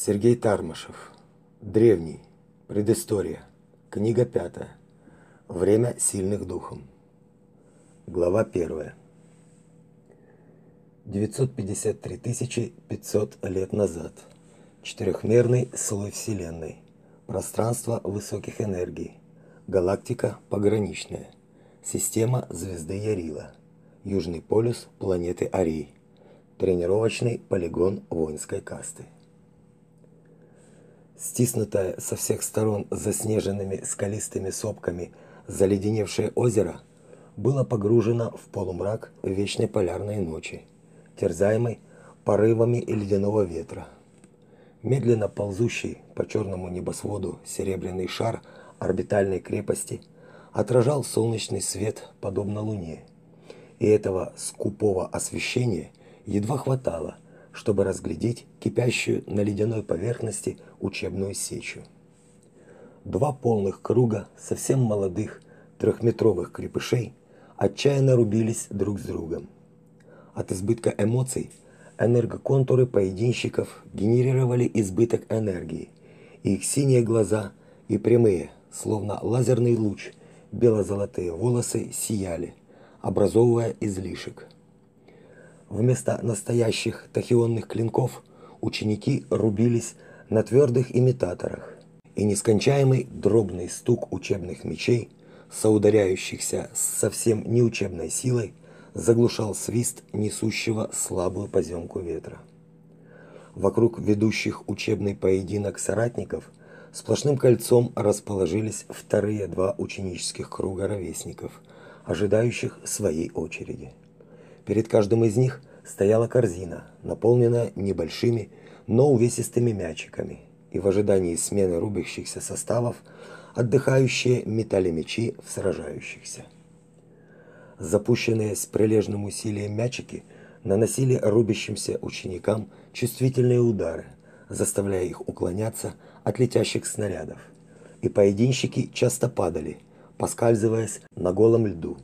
Сергей Тармашев. Древний. Предыстория. Книга пятая. Время сильных духом. Глава первая. 953 500 лет назад. Четырехмерный слой Вселенной. Пространство высоких энергий. Галактика пограничная. Система звезды Ярила. Южный полюс планеты Арий. Тренировочный полигон воинской касты. Стиснутое со всех сторон заснеженными скалистыми сопками заледеневшее озеро было погружено в полумрак вечной полярной ночи, терзаемой порывами ледяного ветра. Медленно ползущий по черному небосводу серебряный шар орбитальной крепости отражал солнечный свет подобно луне. И этого скупого освещения едва хватало – чтобы разглядеть кипящую на ледяной поверхности учебную сечу. Два полных круга совсем молодых трехметровых крепышей отчаянно рубились друг с другом. От избытка эмоций энергоконтуры поединщиков генерировали избыток энергии, и их синие глаза и прямые, словно лазерный луч, бело-золотые волосы сияли, образовывая излишек. Вместо настоящих тахионных клинков ученики рубились на твердых имитаторах, и нескончаемый дробный стук учебных мечей, соударяющихся с совсем неучебной силой, заглушал свист несущего слабую поземку ветра. Вокруг ведущих учебный поединок соратников сплошным кольцом расположились вторые два ученических круга ровесников, ожидающих своей очереди. Перед каждым из них стояла корзина, наполненная небольшими, но увесистыми мячиками, и в ожидании смены рубящихся составов отдыхающие метали мячи в сражающихся. Запущенные с прилежным усилием мячики наносили рубящимся ученикам чувствительные удары, заставляя их уклоняться от летящих снарядов. И поединщики часто падали, поскальзываясь на голом льду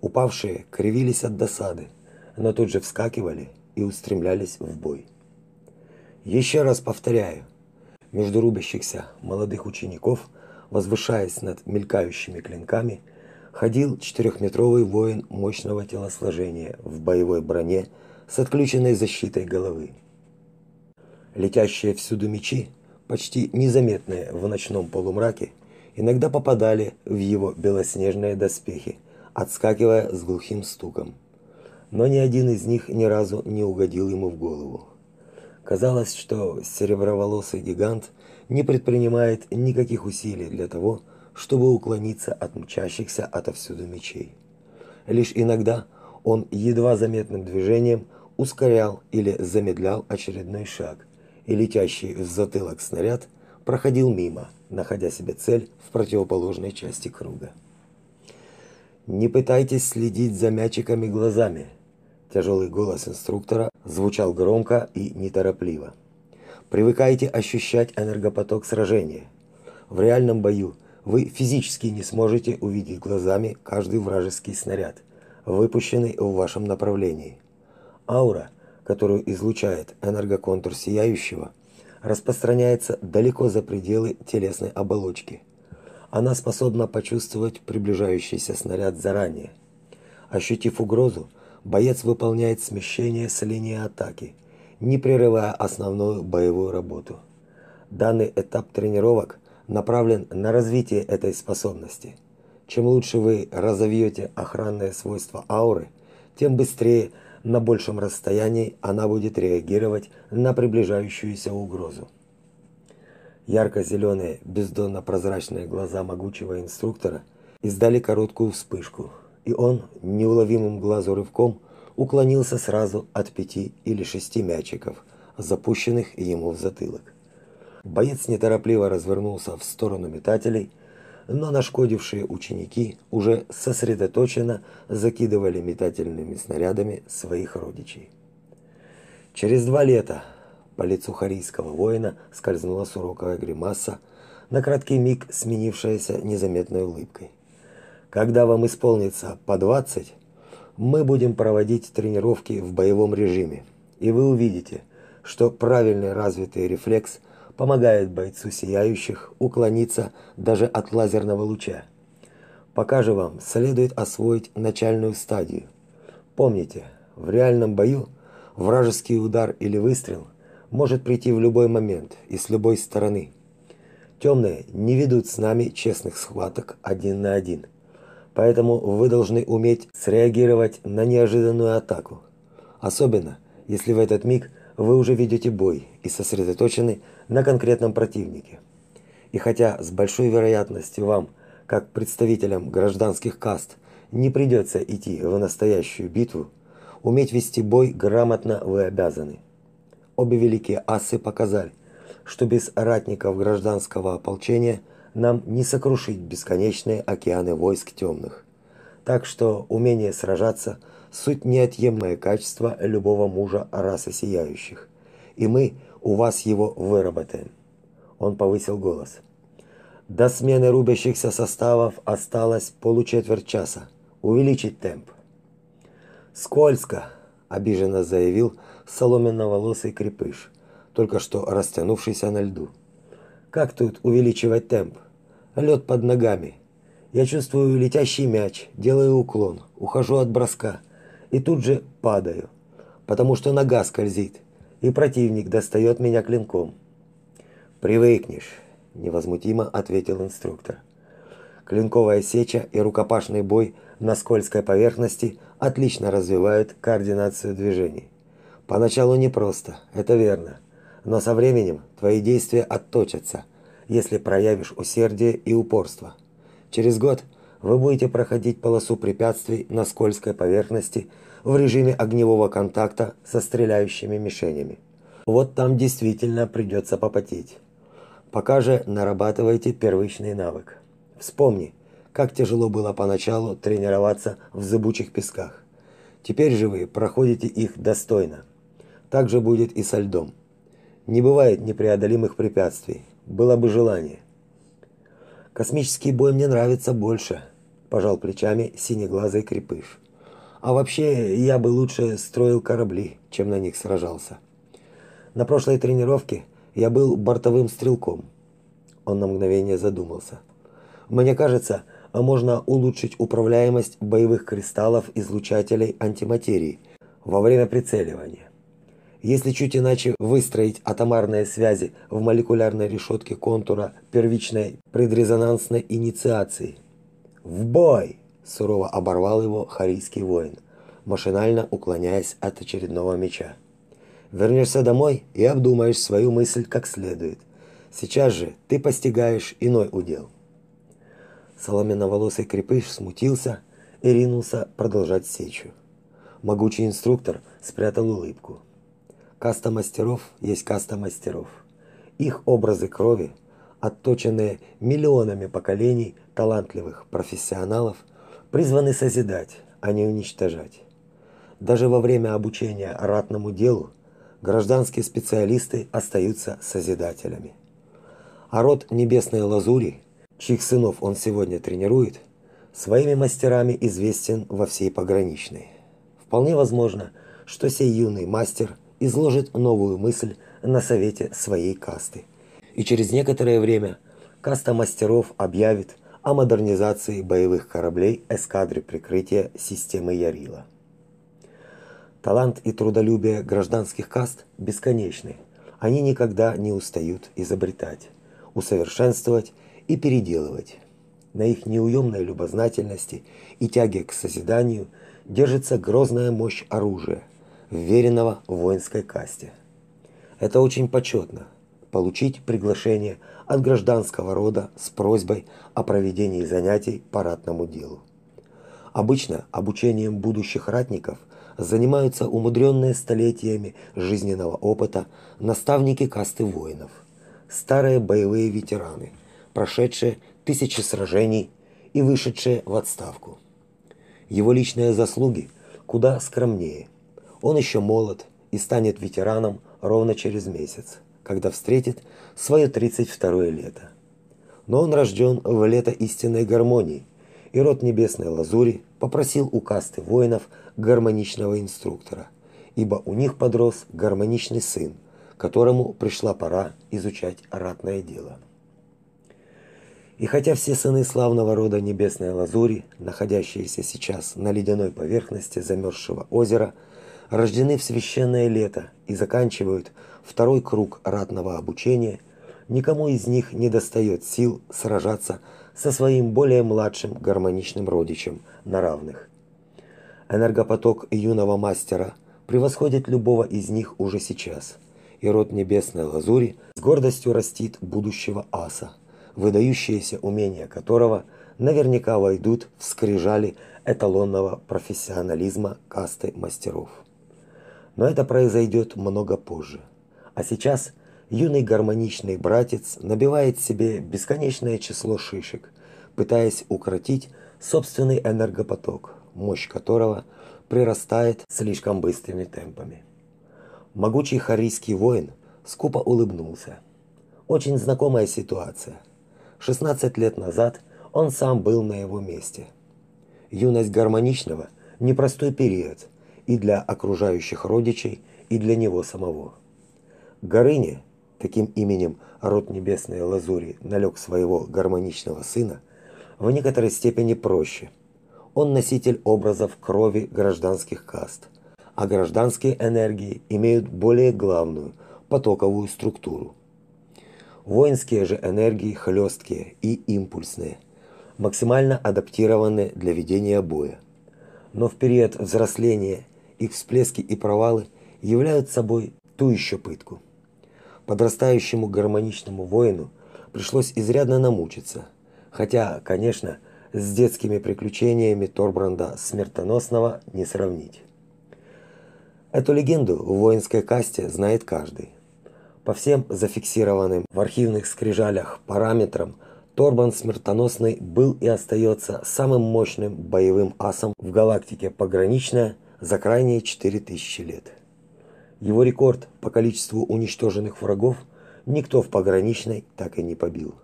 Упавшие кривились от досады, но тут же вскакивали и устремлялись в бой. Еще раз повторяю, между рубящихся молодых учеников, возвышаясь над мелькающими клинками, ходил четырехметровый воин мощного телосложения в боевой броне с отключенной защитой головы. Летящие всюду мечи, почти незаметные в ночном полумраке, иногда попадали в его белоснежные доспехи, отскакивая с глухим стуком. Но ни один из них ни разу не угодил ему в голову. Казалось, что сереброволосый гигант не предпринимает никаких усилий для того, чтобы уклониться от мчащихся отовсюду мечей. Лишь иногда он едва заметным движением ускорял или замедлял очередной шаг, и летящий в затылок снаряд проходил мимо, находя себе цель в противоположной части круга. Не пытайтесь следить за мячиками глазами. Тяжелый голос инструктора звучал громко и неторопливо. Привыкайте ощущать энергопоток сражения. В реальном бою вы физически не сможете увидеть глазами каждый вражеский снаряд, выпущенный в вашем направлении. Аура, которую излучает энергоконтур сияющего, распространяется далеко за пределы телесной оболочки – она способна почувствовать приближающийся снаряд заранее. Ощутив угрозу, боец выполняет смещение с линии атаки, не прерывая основную боевую работу. Данный этап тренировок направлен на развитие этой способности. Чем лучше вы разовьете охранные свойства ауры, тем быстрее на большем расстоянии она будет реагировать на приближающуюся угрозу. Ярко-зеленые, бездонно-прозрачные глаза могучего инструктора издали короткую вспышку, и он неуловимым глазу рывком уклонился сразу от пяти или шести мячиков, запущенных ему в затылок. Боец неторопливо развернулся в сторону метателей, но нашкодившие ученики уже сосредоточенно закидывали метательными снарядами своих родичей. Через два лета по лицу харийского воина скользнула суровая гримаса, на краткий миг сменившаяся незаметной улыбкой. Когда вам исполнится по двадцать, мы будем проводить тренировки в боевом режиме, и вы увидите, что правильный развитый рефлекс помогает бойцу сияющих уклониться даже от лазерного луча. Пока же вам следует освоить начальную стадию. Помните, в реальном бою вражеский удар или выстрел может прийти в любой момент и с любой стороны. Темные не ведут с нами честных схваток один на один. Поэтому вы должны уметь среагировать на неожиданную атаку. Особенно, если в этот миг вы уже ведете бой и сосредоточены на конкретном противнике. И хотя с большой вероятностью вам, как представителям гражданских каст, не придется идти в настоящую битву, уметь вести бой грамотно вы обязаны. Обе великие асы показали, что без ратников гражданского ополчения нам не сокрушить бесконечные океаны войск темных. Так что умение сражаться – суть неотъемлемое качество любого мужа расы сияющих. И мы у вас его выработаем. Он повысил голос. До смены рубящихся составов осталось получетверть часа. Увеличить темп. Скользко, обиженно заявил соломенно-волосый крепыш, только что растянувшийся на льду. Как тут увеличивать темп? Лед под ногами. Я чувствую летящий мяч, делаю уклон, ухожу от броска и тут же падаю, потому что нога скользит, и противник достает меня клинком. Привыкнешь, невозмутимо ответил инструктор. Клинковая сеча и рукопашный бой на скользкой поверхности отлично развивают координацию движений. Поначалу непросто, это верно но со временем твои действия отточатся, если проявишь усердие и упорство. Через год вы будете проходить полосу препятствий на скользкой поверхности в режиме огневого контакта со стреляющими мишенями. Вот там действительно придется попотеть. Пока же нарабатывайте первичный навык. Вспомни, как тяжело было поначалу тренироваться в зыбучих песках. Теперь же вы проходите их достойно. Так же будет и со льдом. Не бывает непреодолимых препятствий. Было бы желание. Космический бой мне нравится больше, пожал плечами синеглазый крепыш. А вообще, я бы лучше строил корабли, чем на них сражался. На прошлой тренировке я был бортовым стрелком. Он на мгновение задумался. Мне кажется, можно улучшить управляемость боевых кристаллов излучателей антиматерии во время прицеливания. Если чуть иначе выстроить атомарные связи в молекулярной решетке контура первичной предрезонансной инициации. В бой, сурово оборвал его харийский воин, машинально уклоняясь от очередного меча. Вернешься домой и обдумаешь свою мысль как следует. Сейчас же ты постигаешь иной удел. Соломенно-волосый крепыш смутился и ринулся продолжать сечу. Могучий инструктор спрятал улыбку. Каста мастеров есть каста мастеров. Их образы крови, отточенные миллионами поколений талантливых профессионалов, призваны созидать, а не уничтожать. Даже во время обучения ратному делу гражданские специалисты остаются созидателями. А род Небесной Лазури, чьих сынов он сегодня тренирует, своими мастерами известен во всей пограничной. Вполне возможно, что сей юный мастер – изложит новую мысль на совете своей касты. И через некоторое время каста мастеров объявит о модернизации боевых кораблей эскадры прикрытия системы Ярила. Талант и трудолюбие гражданских каст бесконечны. Они никогда не устают изобретать, усовершенствовать и переделывать. На их неуемной любознательности и тяге к созиданию держится грозная мощь оружия, вверенного воинской касте. Это очень почетно получить приглашение от гражданского рода с просьбой о проведении занятий по ратному делу. Обычно обучением будущих ратников занимаются умудренные столетиями жизненного опыта наставники касты воинов, старые боевые ветераны, прошедшие тысячи сражений и вышедшие в отставку. Его личные заслуги куда скромнее – он еще молод и станет ветераном ровно через месяц, когда встретит свое 32-е лето. Но он рожден в лето истинной гармонии, и род небесной лазури попросил у касты воинов гармоничного инструктора, ибо у них подрос гармоничный сын, которому пришла пора изучать ратное дело. И хотя все сыны славного рода Небесной Лазури, находящиеся сейчас на ледяной поверхности замерзшего озера, рождены в священное лето и заканчивают второй круг ратного обучения, никому из них не достает сил сражаться со своим более младшим гармоничным родичем на равных. Энергопоток юного мастера превосходит любого из них уже сейчас, и род Небесной Лазури с гордостью растит будущего аса, выдающиеся умения которого наверняка войдут в скрижали эталонного профессионализма касты мастеров. Но это произойдет много позже. А сейчас юный гармоничный братец набивает себе бесконечное число шишек, пытаясь укротить собственный энергопоток, мощь которого прирастает слишком быстрыми темпами. Могучий харийский воин скупо улыбнулся. Очень знакомая ситуация – 16 лет назад он сам был на его месте. Юность гармоничного – непростой период и для окружающих родичей, и для него самого. Горыне, таким именем род небесной лазури налег своего гармоничного сына, в некоторой степени проще. Он носитель образов крови гражданских каст, а гражданские энергии имеют более главную, потоковую структуру. Воинские же энергии хлесткие и импульсные, максимально адаптированы для ведения боя. Но в период взросления их всплески и провалы являют собой ту еще пытку. Подрастающему гармоничному воину пришлось изрядно намучиться, хотя, конечно, с детскими приключениями Торбранда смертоносного не сравнить. Эту легенду в воинской касте знает каждый. По всем зафиксированным в архивных скрижалях параметрам Торбан Смертоносный был и остается самым мощным боевым асом в галактике Пограничная за крайние 4000 лет. Его рекорд по количеству уничтоженных врагов никто в Пограничной так и не побил.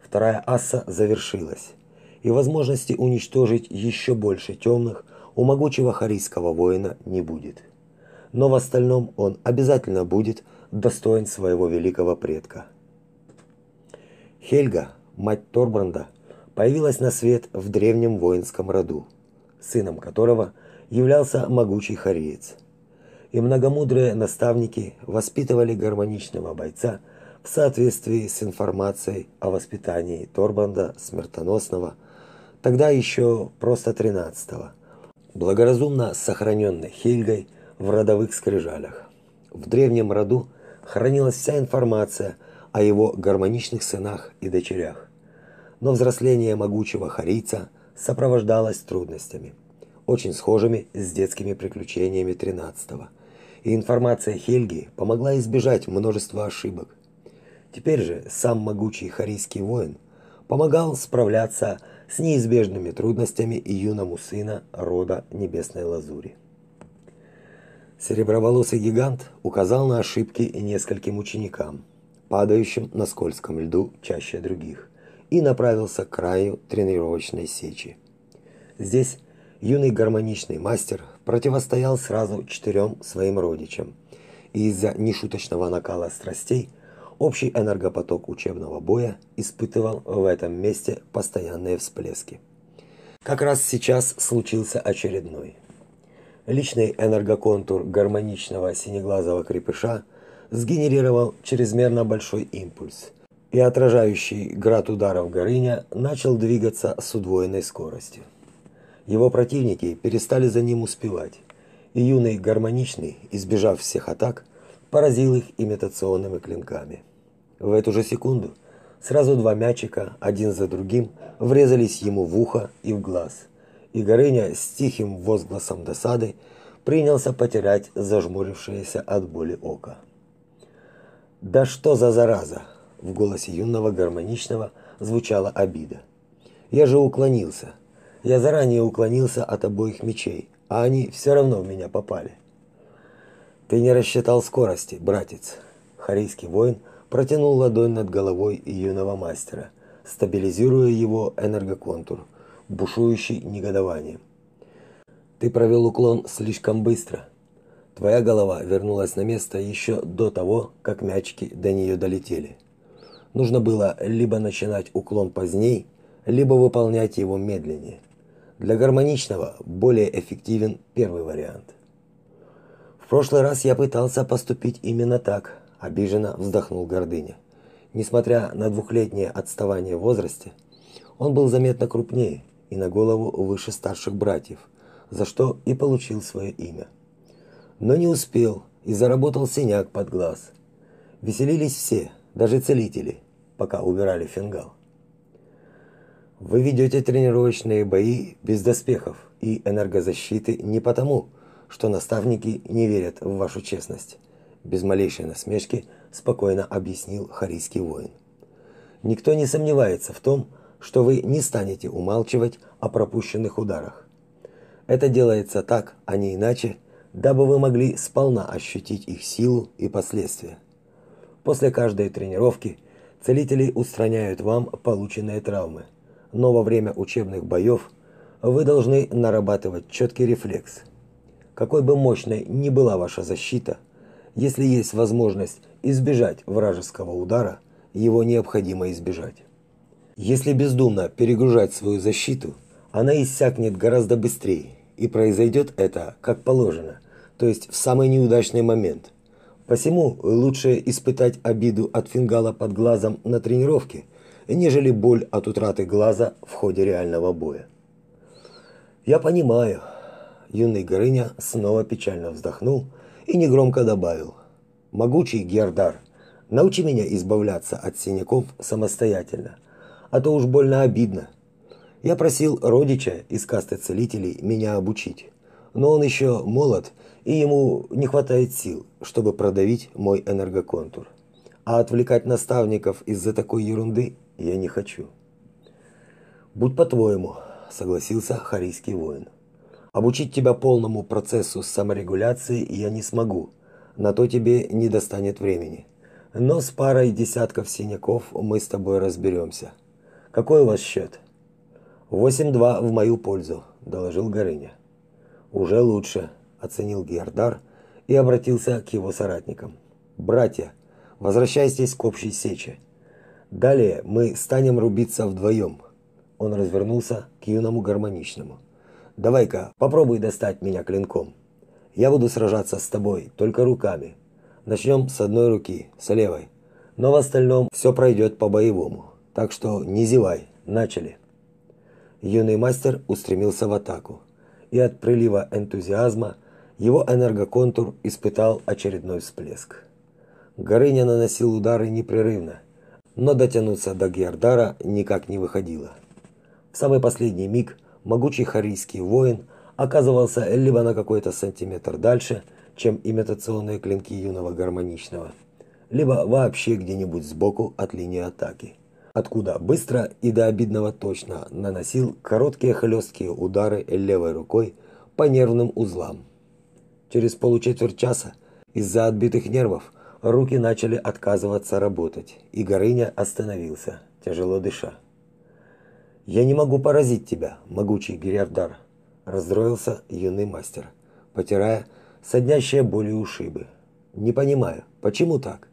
Вторая асса завершилась, и возможности уничтожить еще больше темных у могучего харийского воина не будет. Но в остальном он обязательно будет достоин своего великого предка. Хельга, мать Торбранда, появилась на свет в древнем воинском роду, сыном которого являлся могучий хариец. И многомудрые наставники воспитывали гармоничного бойца в соответствии с информацией о воспитании Торбранда смертоносного, тогда еще просто тринадцатого, благоразумно сохраненной Хельгой в родовых скрижалях. В древнем роду хранилась вся информация о его гармоничных сынах и дочерях. Но взросление могучего харийца сопровождалось трудностями, очень схожими с детскими приключениями 13-го. И информация Хельги помогла избежать множества ошибок. Теперь же сам могучий харийский воин помогал справляться с неизбежными трудностями и юному сына рода Небесной Лазури. Сереброволосый гигант указал на ошибки и нескольким ученикам, падающим на скользком льду чаще других, и направился к краю тренировочной сечи. Здесь юный гармоничный мастер противостоял сразу четырем своим родичам, и из-за нешуточного накала страстей общий энергопоток учебного боя испытывал в этом месте постоянные всплески. Как раз сейчас случился очередной – личный энергоконтур гармоничного синеглазого крепыша сгенерировал чрезмерно большой импульс, и отражающий град ударов Горыня начал двигаться с удвоенной скоростью. Его противники перестали за ним успевать, и юный гармоничный, избежав всех атак, поразил их имитационными клинками. В эту же секунду сразу два мячика, один за другим, врезались ему в ухо и в глаз – и Горыня с тихим возгласом досады принялся потерять зажмурившееся от боли око. «Да что за зараза!» В голосе юного гармоничного звучала обида. «Я же уклонился. Я заранее уклонился от обоих мечей, а они все равно в меня попали». «Ты не рассчитал скорости, братец!» Харийский воин протянул ладонь над головой юного мастера, стабилизируя его энергоконтур – бушующий негодованием. Ты провел уклон слишком быстро. Твоя голова вернулась на место еще до того, как мячики до нее долетели. Нужно было либо начинать уклон поздней, либо выполнять его медленнее. Для гармоничного более эффективен первый вариант. В прошлый раз я пытался поступить именно так, обиженно вздохнул Гордыня. Несмотря на двухлетнее отставание в возрасте, он был заметно крупнее и на голову выше старших братьев, за что и получил свое имя но не успел и заработал синяк под глаз. Веселились все, даже целители, пока убирали фингал. Вы ведете тренировочные бои без доспехов и энергозащиты не потому, что наставники не верят в вашу честность, без малейшей насмешки спокойно объяснил харийский воин. Никто не сомневается в том, что вы не станете умалчивать о пропущенных ударах. Это делается так, а не иначе, дабы вы могли сполна ощутить их силу и последствия. После каждой тренировки целители устраняют вам полученные травмы, но во время учебных боев вы должны нарабатывать четкий рефлекс. Какой бы мощной ни была ваша защита, если есть возможность избежать вражеского удара, его необходимо избежать. Если бездумно перегружать свою защиту, она иссякнет гораздо быстрее, и произойдет это как положено, то есть в самый неудачный момент. Посему лучше испытать обиду от фингала под глазом на тренировке, нежели боль от утраты глаза в ходе реального боя. Я понимаю. Юный Горыня снова печально вздохнул и негромко добавил: "Могучий Гердар, научи меня избавляться от синяков самостоятельно, а то уж больно обидно. Я просил родича из касты целителей меня обучить, но он еще молод, и ему не хватает сил, чтобы продавить мой энергоконтур. А отвлекать наставников из-за такой ерунды я не хочу. Будь по-твоему, согласился харийский воин. Обучить тебя полному процессу саморегуляции я не смогу. На то тебе не достанет времени. Но с парой десятков синяков мы с тобой разберемся. Какой у вас счет? «Восемь-два в мою пользу», – доложил Горыня. «Уже лучше», – оценил Гердар и обратился к его соратникам. «Братья, возвращайтесь к общей сече. Далее мы станем рубиться вдвоем». Он развернулся к юному гармоничному. «Давай-ка, попробуй достать меня клинком. Я буду сражаться с тобой только руками. Начнем с одной руки, с левой. Но в остальном все пройдет по-боевому. Так что не зевай, начали» юный мастер устремился в атаку, и от прилива энтузиазма его энергоконтур испытал очередной всплеск. Горыня наносил удары непрерывно, но дотянуться до Гердара никак не выходило. В самый последний миг могучий харийский воин оказывался либо на какой-то сантиметр дальше, чем имитационные клинки юного гармоничного, либо вообще где-нибудь сбоку от линии атаки откуда быстро и до обидного точно наносил короткие хлесткие удары левой рукой по нервным узлам. Через получетверть часа из-за отбитых нервов руки начали отказываться работать, и Горыня остановился, тяжело дыша. «Я не могу поразить тебя, могучий Гириардар», – разстроился юный мастер, потирая соднящие болью ушибы. «Не понимаю, почему так?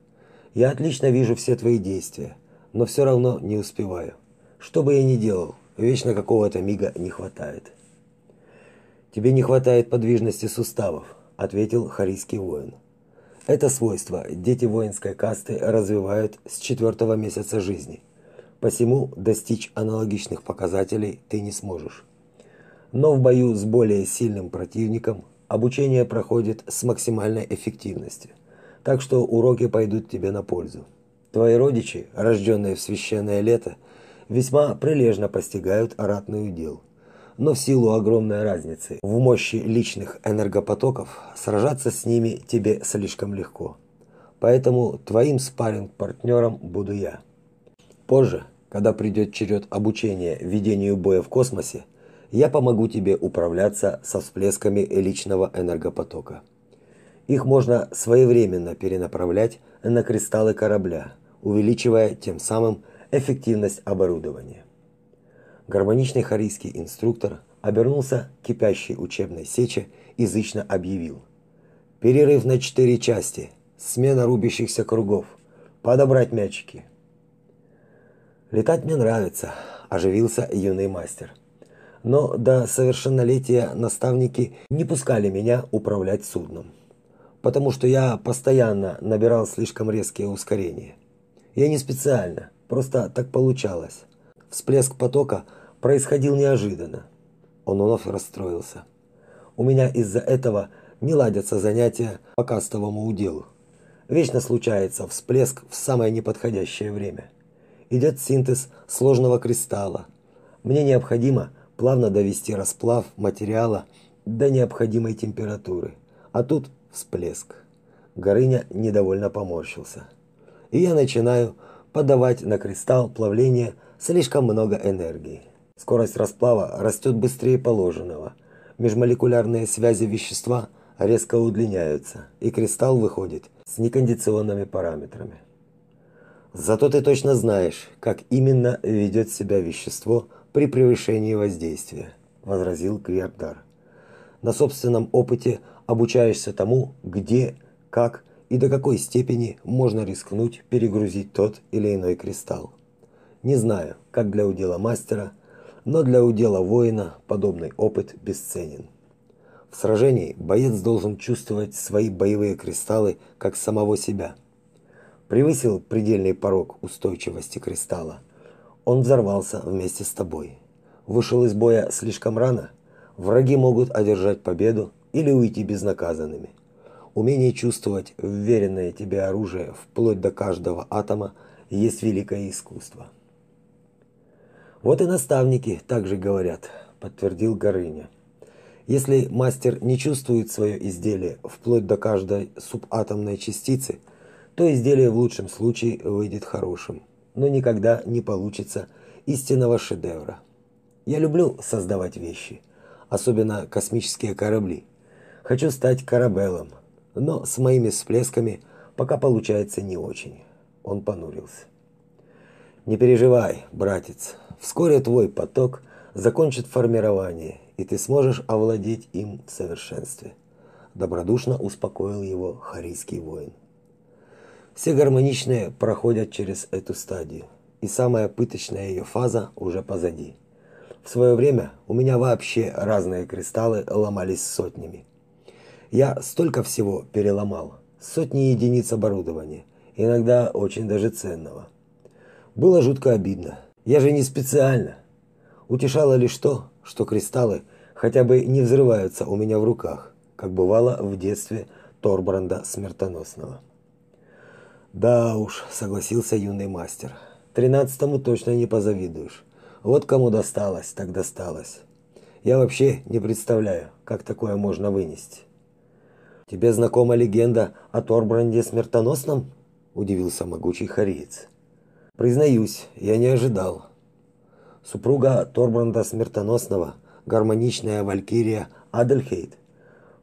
Я отлично вижу все твои действия» но все равно не успеваю. Что бы я ни делал, вечно какого-то мига не хватает. Тебе не хватает подвижности суставов, ответил харийский воин. Это свойство дети воинской касты развивают с четвертого месяца жизни. Посему достичь аналогичных показателей ты не сможешь. Но в бою с более сильным противником обучение проходит с максимальной эффективностью. Так что уроки пойдут тебе на пользу. Твои родичи, рожденные в священное лето, весьма прилежно постигают ратный удел. Но в силу огромной разницы в мощи личных энергопотоков сражаться с ними тебе слишком легко. Поэтому твоим спарринг-партнером буду я. Позже, когда придет черед обучения ведению боя в космосе, я помогу тебе управляться со всплесками личного энергопотока. Их можно своевременно перенаправлять на кристаллы корабля – увеличивая тем самым эффективность оборудования. Гармоничный харийский инструктор обернулся кипящей учебной сече и зычно объявил: Перерыв на четыре части. Смена рубящихся кругов. Подобрать мячики. Летать мне нравится, оживился юный мастер. Но до совершеннолетия наставники не пускали меня управлять судном, потому что я постоянно набирал слишком резкие ускорения. Я не специально, просто так получалось. Всплеск потока происходил неожиданно. Он вновь расстроился. У меня из-за этого не ладятся занятия по кастовому уделу. Вечно случается всплеск в самое неподходящее время идет синтез сложного кристалла. Мне необходимо плавно довести расплав материала до необходимой температуры. А тут всплеск. Горыня недовольно поморщился. И я начинаю подавать на кристалл плавления слишком много энергии. Скорость расплава растет быстрее положенного. Межмолекулярные связи вещества резко удлиняются, и кристалл выходит с некондиционными параметрами. Зато ты точно знаешь, как именно ведет себя вещество при превышении воздействия, возразил Квердар. На собственном опыте обучаешься тому, где, как и до какой степени можно рискнуть перегрузить тот или иной кристалл. Не знаю, как для удела мастера, но для удела воина подобный опыт бесценен. В сражении боец должен чувствовать свои боевые кристаллы как самого себя – превысил предельный порог устойчивости кристалла, он взорвался вместе с тобой. Вышел из боя слишком рано, враги могут одержать победу или уйти безнаказанными. Умение чувствовать вверенное тебе оружие вплоть до каждого атома есть великое искусство. Вот и наставники также говорят, подтвердил Горыня. Если мастер не чувствует свое изделие вплоть до каждой субатомной частицы – то изделие в лучшем случае выйдет хорошим, но никогда не получится истинного шедевра. Я люблю создавать вещи, особенно космические корабли. Хочу стать корабелом, но с моими всплесками пока получается не очень. Он понурился. Не переживай, братец. Вскоре твой поток закончит формирование, и ты сможешь овладеть им в совершенстве. Добродушно успокоил его харийский воин. Все гармоничные проходят через эту стадию, и самая пыточная ее фаза уже позади. В свое время у меня вообще разные кристаллы ломались сотнями. Я столько всего переломал, сотни единиц оборудования, иногда очень даже ценного. Было жутко обидно. Я же не специально. Утешало лишь то, что кристаллы хотя бы не взрываются у меня в руках, как бывало в детстве Торбранда Смертоносного. Да уж, согласился юный мастер. Тринадцатому точно не позавидуешь. Вот кому досталось, так досталось. Я вообще не представляю, как такое можно вынести. Тебе знакома легенда о Торбранде смертоносном? удивился могучий хариец. Признаюсь, я не ожидал. Супруга Торбранда смертоносного, гармоничная валькирия Адельхейт,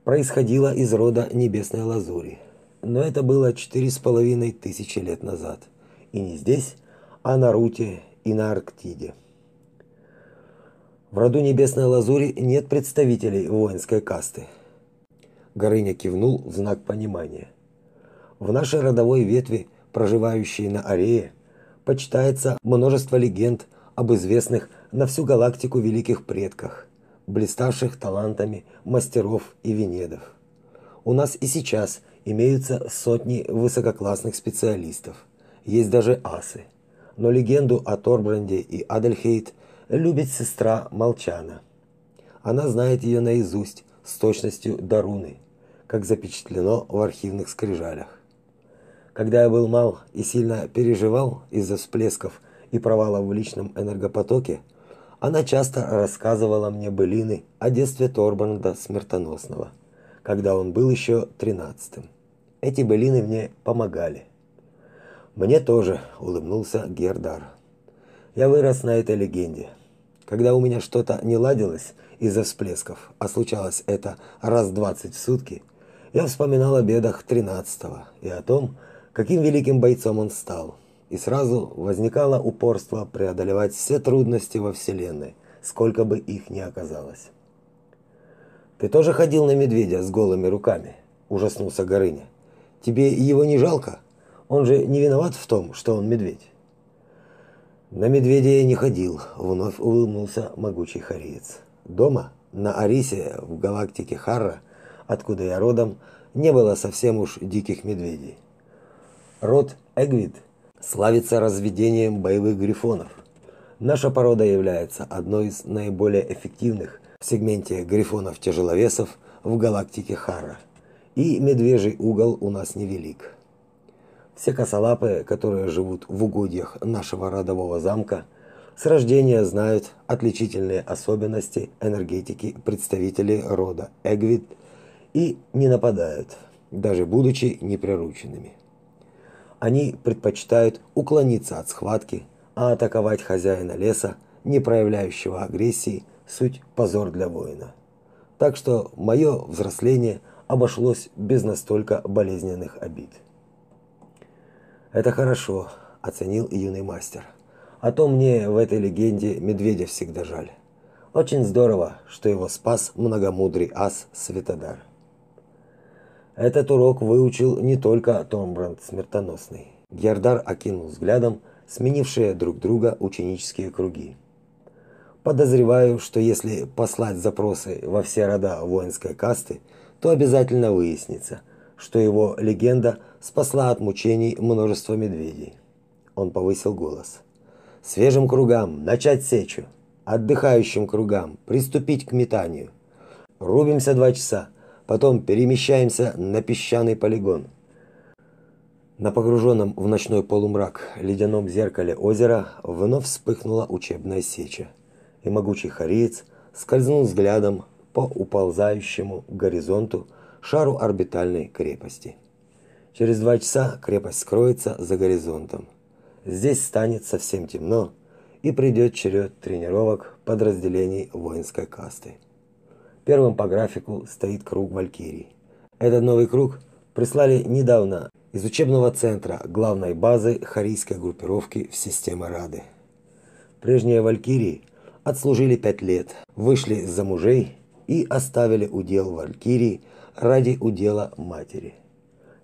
происходила из рода небесной лазури но это было четыре с половиной тысячи лет назад. И не здесь, а на Руте и на Арктиде. В роду Небесной Лазури нет представителей воинской касты. Горыня кивнул в знак понимания. В нашей родовой ветви, проживающей на Арее, почитается множество легенд об известных на всю галактику великих предках, блиставших талантами мастеров и венедов. У нас и сейчас – имеются сотни высококлассных специалистов. Есть даже асы. Но легенду о Торбранде и Адельхейт любит сестра Молчана. Она знает ее наизусть с точностью до руны, как запечатлено в архивных скрижалях. Когда я был мал и сильно переживал из-за всплесков и провалов в личном энергопотоке, она часто рассказывала мне былины о детстве Торбранда Смертоносного – когда он был еще тринадцатым. Эти былины мне помогали. Мне тоже, улыбнулся Гердар. Я вырос на этой легенде. Когда у меня что-то не ладилось из-за всплесков, а случалось это раз двадцать в сутки, я вспоминал о бедах тринадцатого и о том, каким великим бойцом он стал. И сразу возникало упорство преодолевать все трудности во вселенной, сколько бы их ни оказалось. Ты тоже ходил на медведя с голыми руками, ужаснулся Горыня. Тебе его не жалко? Он же не виноват в том, что он медведь. На медведя я не ходил, вновь улыбнулся могучий хариец. Дома, на Арисе, в галактике Харра, откуда я родом, не было совсем уж диких медведей. Род Эгвид славится разведением боевых грифонов. Наша порода является одной из наиболее эффективных в сегменте грифонов-тяжеловесов в галактике Хара. И медвежий угол у нас невелик. Все косолапые, которые живут в угодьях нашего родового замка, с рождения знают отличительные особенности энергетики представителей рода Эгвид и не нападают, даже будучи неприрученными. Они предпочитают уклониться от схватки, а атаковать хозяина леса, не проявляющего агрессии, суть позор для воина. Так что мое взросление обошлось без настолько болезненных обид. Это хорошо, оценил юный мастер. А то мне в этой легенде медведя всегда жаль. Очень здорово, что его спас многомудрый ас Светодар. Этот урок выучил не только Томбранд Смертоносный. Гердар окинул взглядом сменившие друг друга ученические круги. Подозреваю, что если послать запросы во все рода воинской касты, то обязательно выяснится, что его легенда спасла от мучений множество медведей. Он повысил голос. Свежим кругам начать сечу, отдыхающим кругам приступить к метанию. Рубимся два часа, потом перемещаемся на песчаный полигон. На погруженном в ночной полумрак ледяном зеркале озера вновь вспыхнула учебная сеча, и могучий хариец скользнул взглядом по уползающему горизонту шару орбитальной крепости. Через два часа крепость скроется за горизонтом. Здесь станет совсем темно, и придет черед тренировок подразделений воинской касты. Первым по графику стоит круг Валькирий. Этот новый круг прислали недавно из учебного центра главной базы харийской группировки в системе Рады. Прежние Валькирии отслужили пять лет, вышли за мужей и оставили удел Валькирии ради удела матери.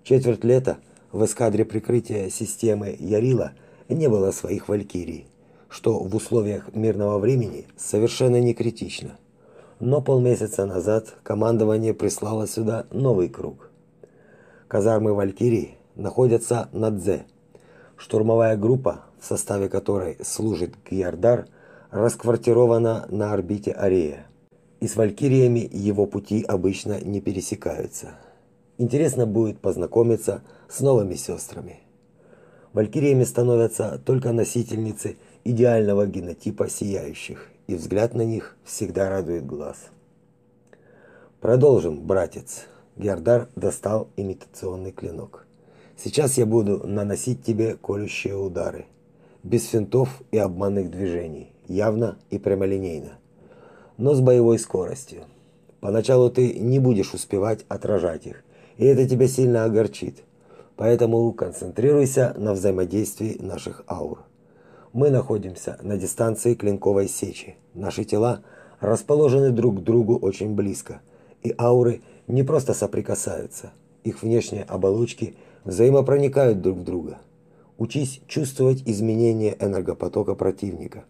Четверть лета в эскадре прикрытия системы Ярила не было своих Валькирий, что в условиях мирного времени совершенно не критично – но полмесяца назад командование прислало сюда новый круг. Казармы Валькирии находятся на Дзе. Штурмовая группа, в составе которой служит Гьярдар, расквартирована на орбите Арея. И с Валькириями его пути обычно не пересекаются. Интересно будет познакомиться с новыми сестрами. Валькириями становятся только носительницы идеального генотипа сияющих и взгляд на них всегда радует глаз. Продолжим, братец. Гердар достал имитационный клинок. Сейчас я буду наносить тебе колющие удары, без финтов и обманных движений, явно и прямолинейно, но с боевой скоростью. Поначалу ты не будешь успевать отражать их, и это тебя сильно огорчит. Поэтому концентрируйся на взаимодействии наших аур мы находимся на дистанции клинковой сечи. Наши тела расположены друг к другу очень близко, и ауры не просто соприкасаются. Их внешние оболочки взаимопроникают друг в друга. Учись чувствовать изменения энергопотока противника.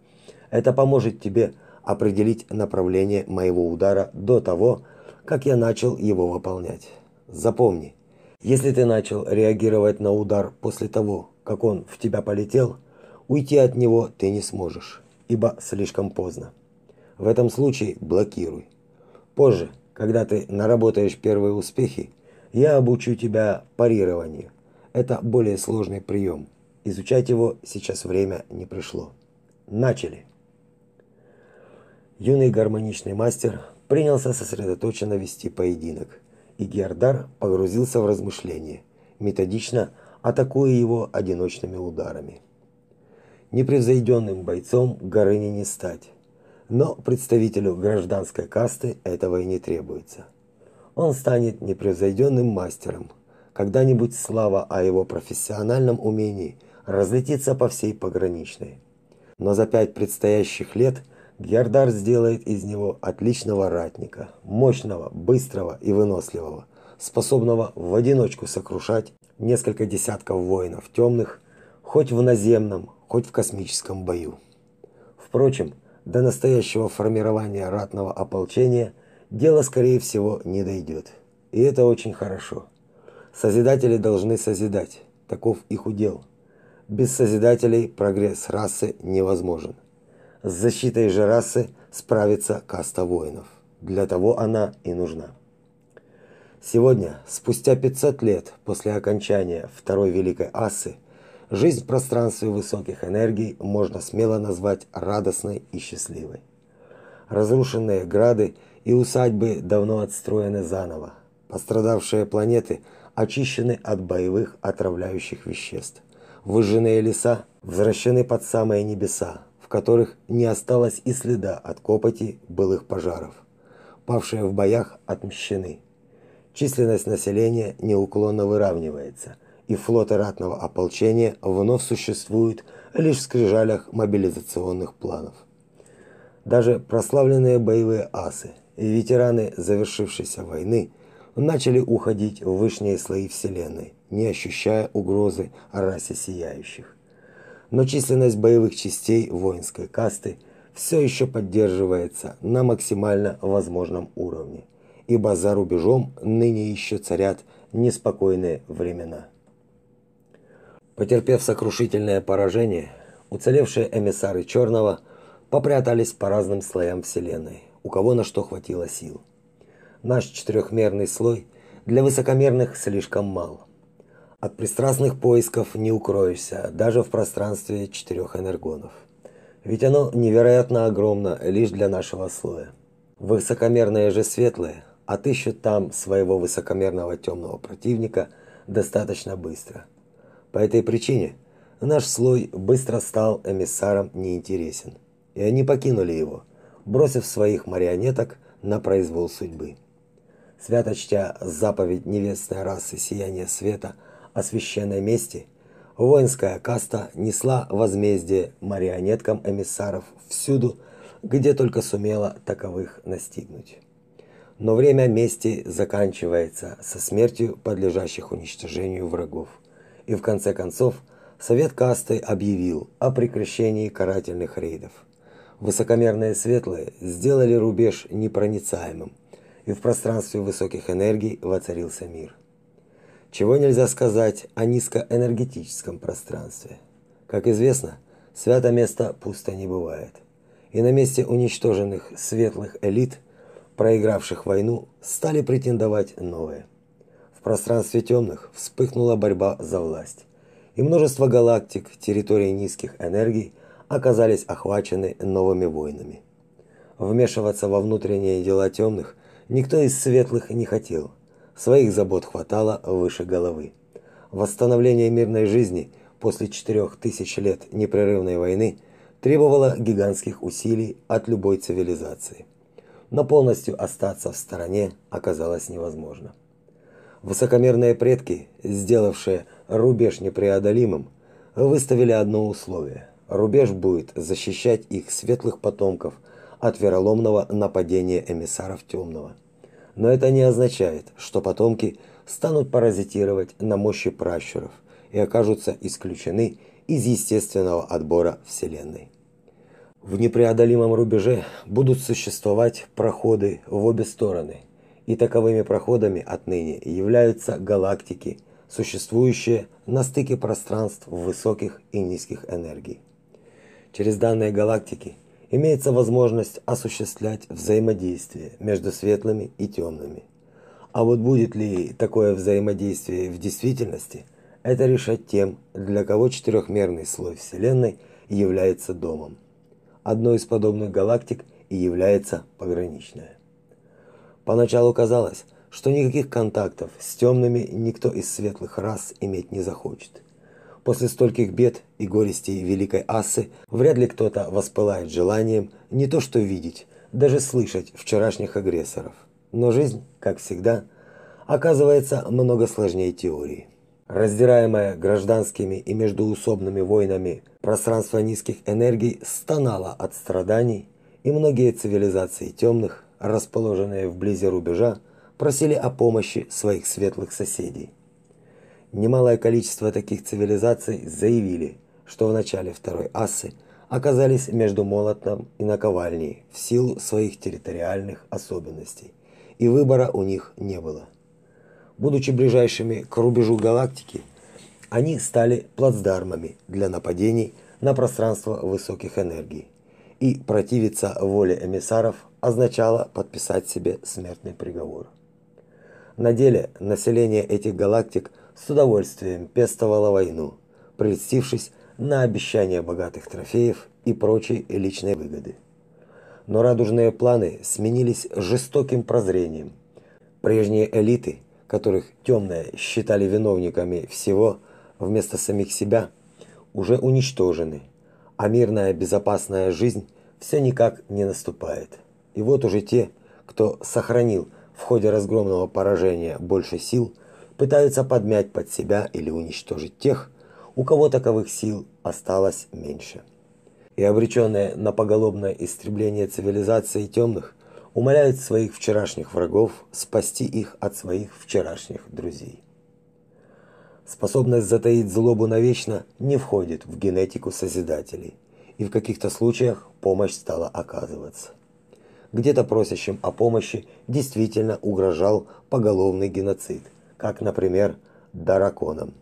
Это поможет тебе определить направление моего удара до того, как я начал его выполнять. Запомни, если ты начал реагировать на удар после того, как он в тебя полетел – Уйти от него ты не сможешь, ибо слишком поздно. В этом случае блокируй. Позже, когда ты наработаешь первые успехи, я обучу тебя парированию. Это более сложный прием. Изучать его сейчас время не пришло. Начали. Юный гармоничный мастер принялся сосредоточенно вести поединок, и Гердар погрузился в размышления, методично атакуя его одиночными ударами непревзойденным бойцом Горыне не стать. Но представителю гражданской касты этого и не требуется. Он станет непревзойденным мастером. Когда-нибудь слава о его профессиональном умении разлетится по всей пограничной. Но за пять предстоящих лет Гердар сделает из него отличного ратника, мощного, быстрого и выносливого, способного в одиночку сокрушать несколько десятков воинов темных, хоть в наземном, хоть в космическом бою. Впрочем, до настоящего формирования ратного ополчения дело, скорее всего, не дойдет. И это очень хорошо. Созидатели должны созидать, таков их удел. Без созидателей прогресс расы невозможен. С защитой же расы справится каста воинов. Для того она и нужна. Сегодня, спустя 500 лет после окончания Второй Великой Асы, жизнь в пространстве высоких энергий можно смело назвать радостной и счастливой. Разрушенные грады и усадьбы давно отстроены заново. Пострадавшие планеты очищены от боевых отравляющих веществ. Выжженные леса возвращены под самые небеса, в которых не осталось и следа от копоти былых пожаров. Павшие в боях отмщены. Численность населения неуклонно выравнивается, и флоты ратного ополчения вновь существуют лишь в скрижалях мобилизационных планов. Даже прославленные боевые асы и ветераны завершившейся войны начали уходить в высшие слои Вселенной, не ощущая угрозы расе сияющих. Но численность боевых частей воинской касты все еще поддерживается на максимально возможном уровне ибо за рубежом ныне еще царят неспокойные времена. Потерпев сокрушительное поражение, уцелевшие эмиссары Черного попрятались по разным слоям Вселенной, у кого на что хватило сил. Наш четырехмерный слой для высокомерных слишком мал. От пристрастных поисков не укроешься даже в пространстве четырех энергонов. Ведь оно невероятно огромно лишь для нашего слоя. Высокомерные же светлые отыщут там своего высокомерного темного противника достаточно быстро. По этой причине наш слой быстро стал эмиссарам неинтересен, и они покинули его, бросив своих марионеток на произвол судьбы. Свято чтя заповедь невестной расы сияния света о священной мести, воинская каста несла возмездие марионеткам эмиссаров всюду, где только сумела таковых настигнуть. Но время мести заканчивается со смертью подлежащих уничтожению врагов. И в конце концов Совет касты объявил о прекращении карательных рейдов. Высокомерные светлые сделали рубеж непроницаемым, и в пространстве высоких энергий воцарился мир. Чего нельзя сказать о низкоэнергетическом пространстве. Как известно, свято место пусто не бывает. И на месте уничтоженных светлых элит – проигравших войну, стали претендовать новые. В пространстве темных вспыхнула борьба за власть, и множество галактик территории низких энергий оказались охвачены новыми войнами. Вмешиваться во внутренние дела темных никто из светлых не хотел. Своих забот хватало выше головы. Восстановление мирной жизни после четырех тысяч лет непрерывной войны требовало гигантских усилий от любой цивилизации но полностью остаться в стороне оказалось невозможно. Высокомерные предки, сделавшие рубеж непреодолимым, выставили одно условие. Рубеж будет защищать их светлых потомков от вероломного нападения эмиссаров темного. Но это не означает, что потомки станут паразитировать на мощи пращуров и окажутся исключены из естественного отбора Вселенной. В непреодолимом рубеже будут существовать проходы в обе стороны, и таковыми проходами отныне являются галактики, существующие на стыке пространств высоких и низких энергий. Через данные галактики имеется возможность осуществлять взаимодействие между светлыми и темными. А вот будет ли такое взаимодействие в действительности, это решать тем, для кого четырехмерный слой Вселенной является домом одной из подобных галактик и является пограничная. Поначалу казалось, что никаких контактов с темными никто из светлых рас иметь не захочет. После стольких бед и горестей великой Ассы вряд ли кто-то воспылает желанием не то что видеть, даже слышать вчерашних агрессоров. Но жизнь, как всегда, оказывается много сложнее теории. Раздираемое гражданскими и междуусобными войнами пространство низких энергий стонало от страданий, и многие цивилизации темных, расположенные вблизи рубежа, просили о помощи своих светлых соседей. Немалое количество таких цивилизаций заявили, что в начале второй асы оказались между молотом и наковальней в силу своих территориальных особенностей, и выбора у них не было. Будучи ближайшими к рубежу галактики, они стали плацдармами для нападений на пространство высоких энергий. И противиться воле эмиссаров означало подписать себе смертный приговор. На деле население этих галактик с удовольствием пестовало войну, прельстившись на обещание богатых трофеев и прочей личной выгоды. Но радужные планы сменились жестоким прозрением. Прежние элиты, которых темные считали виновниками всего, вместо самих себя, уже уничтожены, а мирная безопасная жизнь все никак не наступает. И вот уже те, кто сохранил в ходе разгромного поражения больше сил, пытаются подмять под себя или уничтожить тех, у кого таковых сил осталось меньше. И обреченные на поголовное истребление цивилизации темных умоляют своих вчерашних врагов спасти их от своих вчерашних друзей. Способность затаить злобу навечно не входит в генетику созидателей, и в каких-то случаях помощь стала оказываться. Где-то просящим о помощи действительно угрожал поголовный геноцид, как, например, драконам.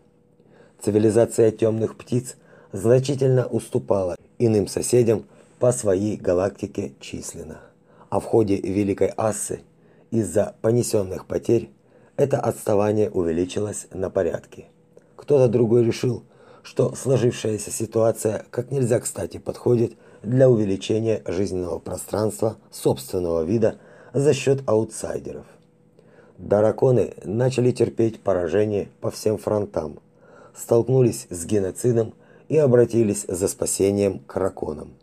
Цивилизация темных птиц значительно уступала иным соседям по своей галактике численно, а в ходе Великой Ассы из-за понесенных потерь это отставание увеличилось на порядки – кто-то другой решил, что сложившаяся ситуация как нельзя кстати подходит для увеличения жизненного пространства собственного вида за счет аутсайдеров. Дараконы начали терпеть поражение по всем фронтам, столкнулись с геноцидом и обратились за спасением к раконам.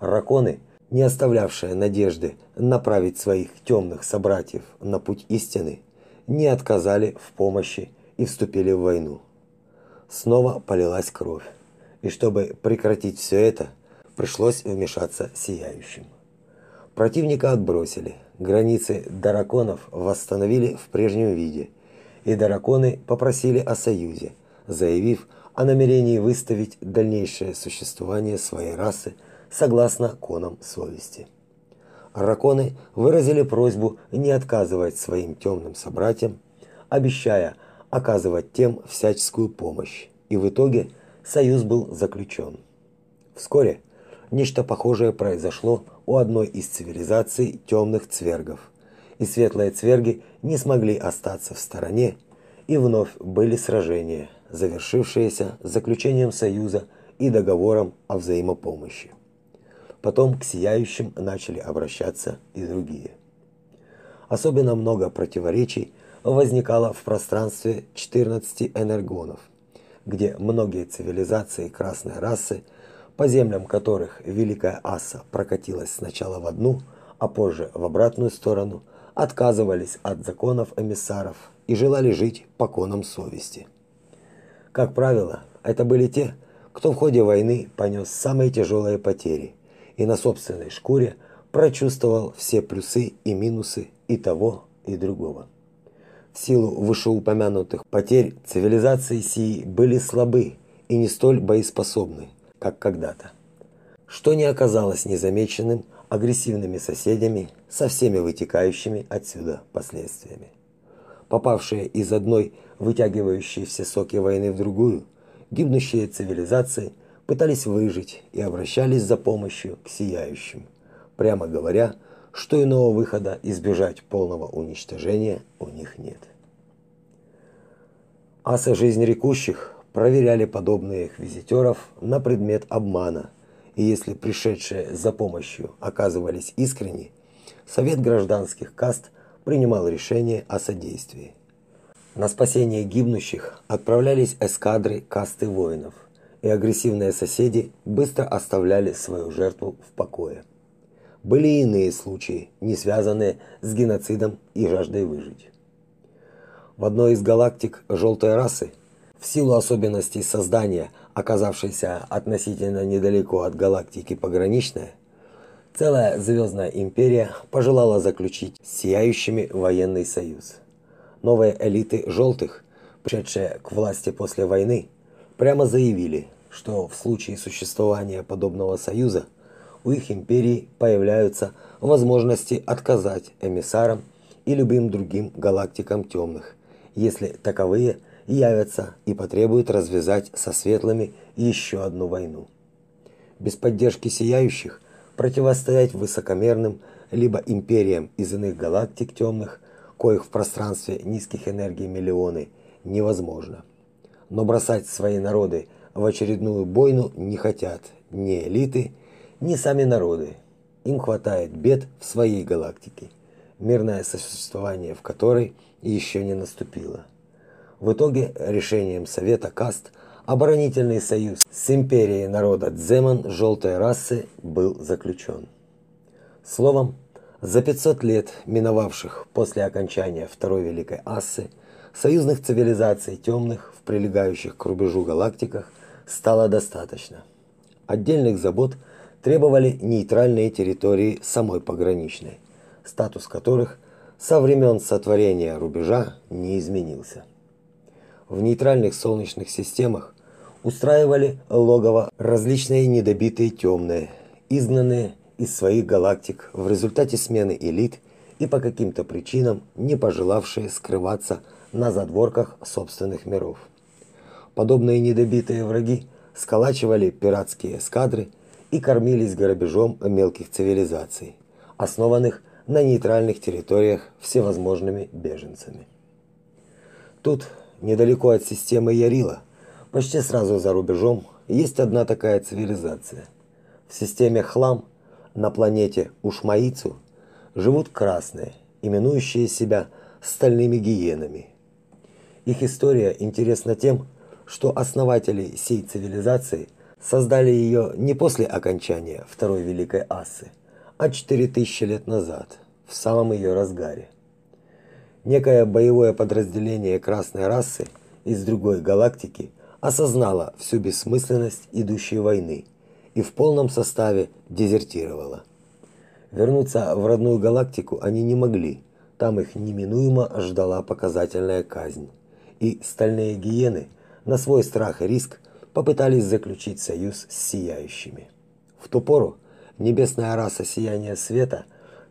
Раконы, не оставлявшие надежды направить своих темных собратьев на путь истины, не отказали в помощи и вступили в войну снова полилась кровь. И чтобы прекратить все это, пришлось вмешаться сияющим. Противника отбросили, границы драконов восстановили в прежнем виде, и драконы попросили о союзе, заявив о намерении выставить дальнейшее существование своей расы согласно конам совести. Раконы выразили просьбу не отказывать своим темным собратьям, обещая оказывать тем всяческую помощь, и в итоге союз был заключен. Вскоре нечто похожее произошло у одной из цивилизаций темных цвергов, и светлые цверги не смогли остаться в стороне, и вновь были сражения, завершившиеся заключением союза и договором о взаимопомощи. Потом к сияющим начали обращаться и другие. Особенно много противоречий возникало в пространстве 14 энергонов, где многие цивилизации красной расы, по землям которых Великая Аса прокатилась сначала в одну, а позже в обратную сторону, отказывались от законов эмиссаров и желали жить по конам совести. Как правило, это были те, кто в ходе войны понес самые тяжелые потери и на собственной шкуре прочувствовал все плюсы и минусы и того, и другого. В силу вышеупомянутых потерь цивилизации сии были слабы и не столь боеспособны, как когда-то. Что не оказалось незамеченным агрессивными соседями со всеми вытекающими отсюда последствиями. Попавшие из одной вытягивающей все соки войны в другую, гибнущие цивилизации пытались выжить и обращались за помощью к сияющим, прямо говоря, что иного выхода избежать полного уничтожения у них нет. Асы жизнерекущих проверяли подобных визитеров на предмет обмана, и если пришедшие за помощью оказывались искренни, Совет гражданских каст принимал решение о содействии. На спасение гибнущих отправлялись эскадры касты воинов, и агрессивные соседи быстро оставляли свою жертву в покое были и иные случаи, не связанные с геноцидом и жаждой выжить. В одной из галактик желтой расы, в силу особенностей создания, оказавшейся относительно недалеко от галактики пограничная, Целая звездная империя пожелала заключить с сияющими военный союз. Новые элиты желтых, пришедшие к власти после войны, прямо заявили, что в случае существования подобного союза у их империи появляются возможности отказать эмиссарам и любым другим галактикам темных, если таковые явятся и потребуют развязать со светлыми еще одну войну. Без поддержки сияющих противостоять высокомерным либо империям из иных галактик темных, коих в пространстве низких энергий миллионы, невозможно. Но бросать свои народы в очередную бойну не хотят ни элиты, ни сами народы. Им хватает бед в своей галактике, мирное сосуществование в которой еще не наступило. В итоге решением Совета Каст оборонительный союз с империей народа Дземан желтой расы был заключен. Словом, за 500 лет, миновавших после окончания Второй Великой Ассы, союзных цивилизаций темных в прилегающих к рубежу галактиках стало достаточно. Отдельных забот требовали нейтральные территории самой пограничной, статус которых со времен сотворения рубежа не изменился. В нейтральных солнечных системах устраивали логово различные недобитые темные, изгнанные из своих галактик в результате смены элит и по каким-то причинам не пожелавшие скрываться на задворках собственных миров. Подобные недобитые враги сколачивали пиратские эскадры и кормились грабежом мелких цивилизаций, основанных на нейтральных территориях всевозможными беженцами. Тут, недалеко от системы Ярила, почти сразу за рубежом, есть одна такая цивилизация. В системе Хлам на планете Ушмаицу живут красные, именующие себя стальными гиенами. Их история интересна тем, что основатели сей цивилизации создали ее не после окончания Второй Великой Ассы, а 4000 лет назад, в самом ее разгаре. Некое боевое подразделение красной расы из другой галактики осознало всю бессмысленность идущей войны и в полном составе дезертировало. Вернуться в родную галактику они не могли, там их неминуемо ждала показательная казнь. И стальные гиены на свой страх и риск попытались заключить союз с сияющими. В ту пору небесная раса сияния света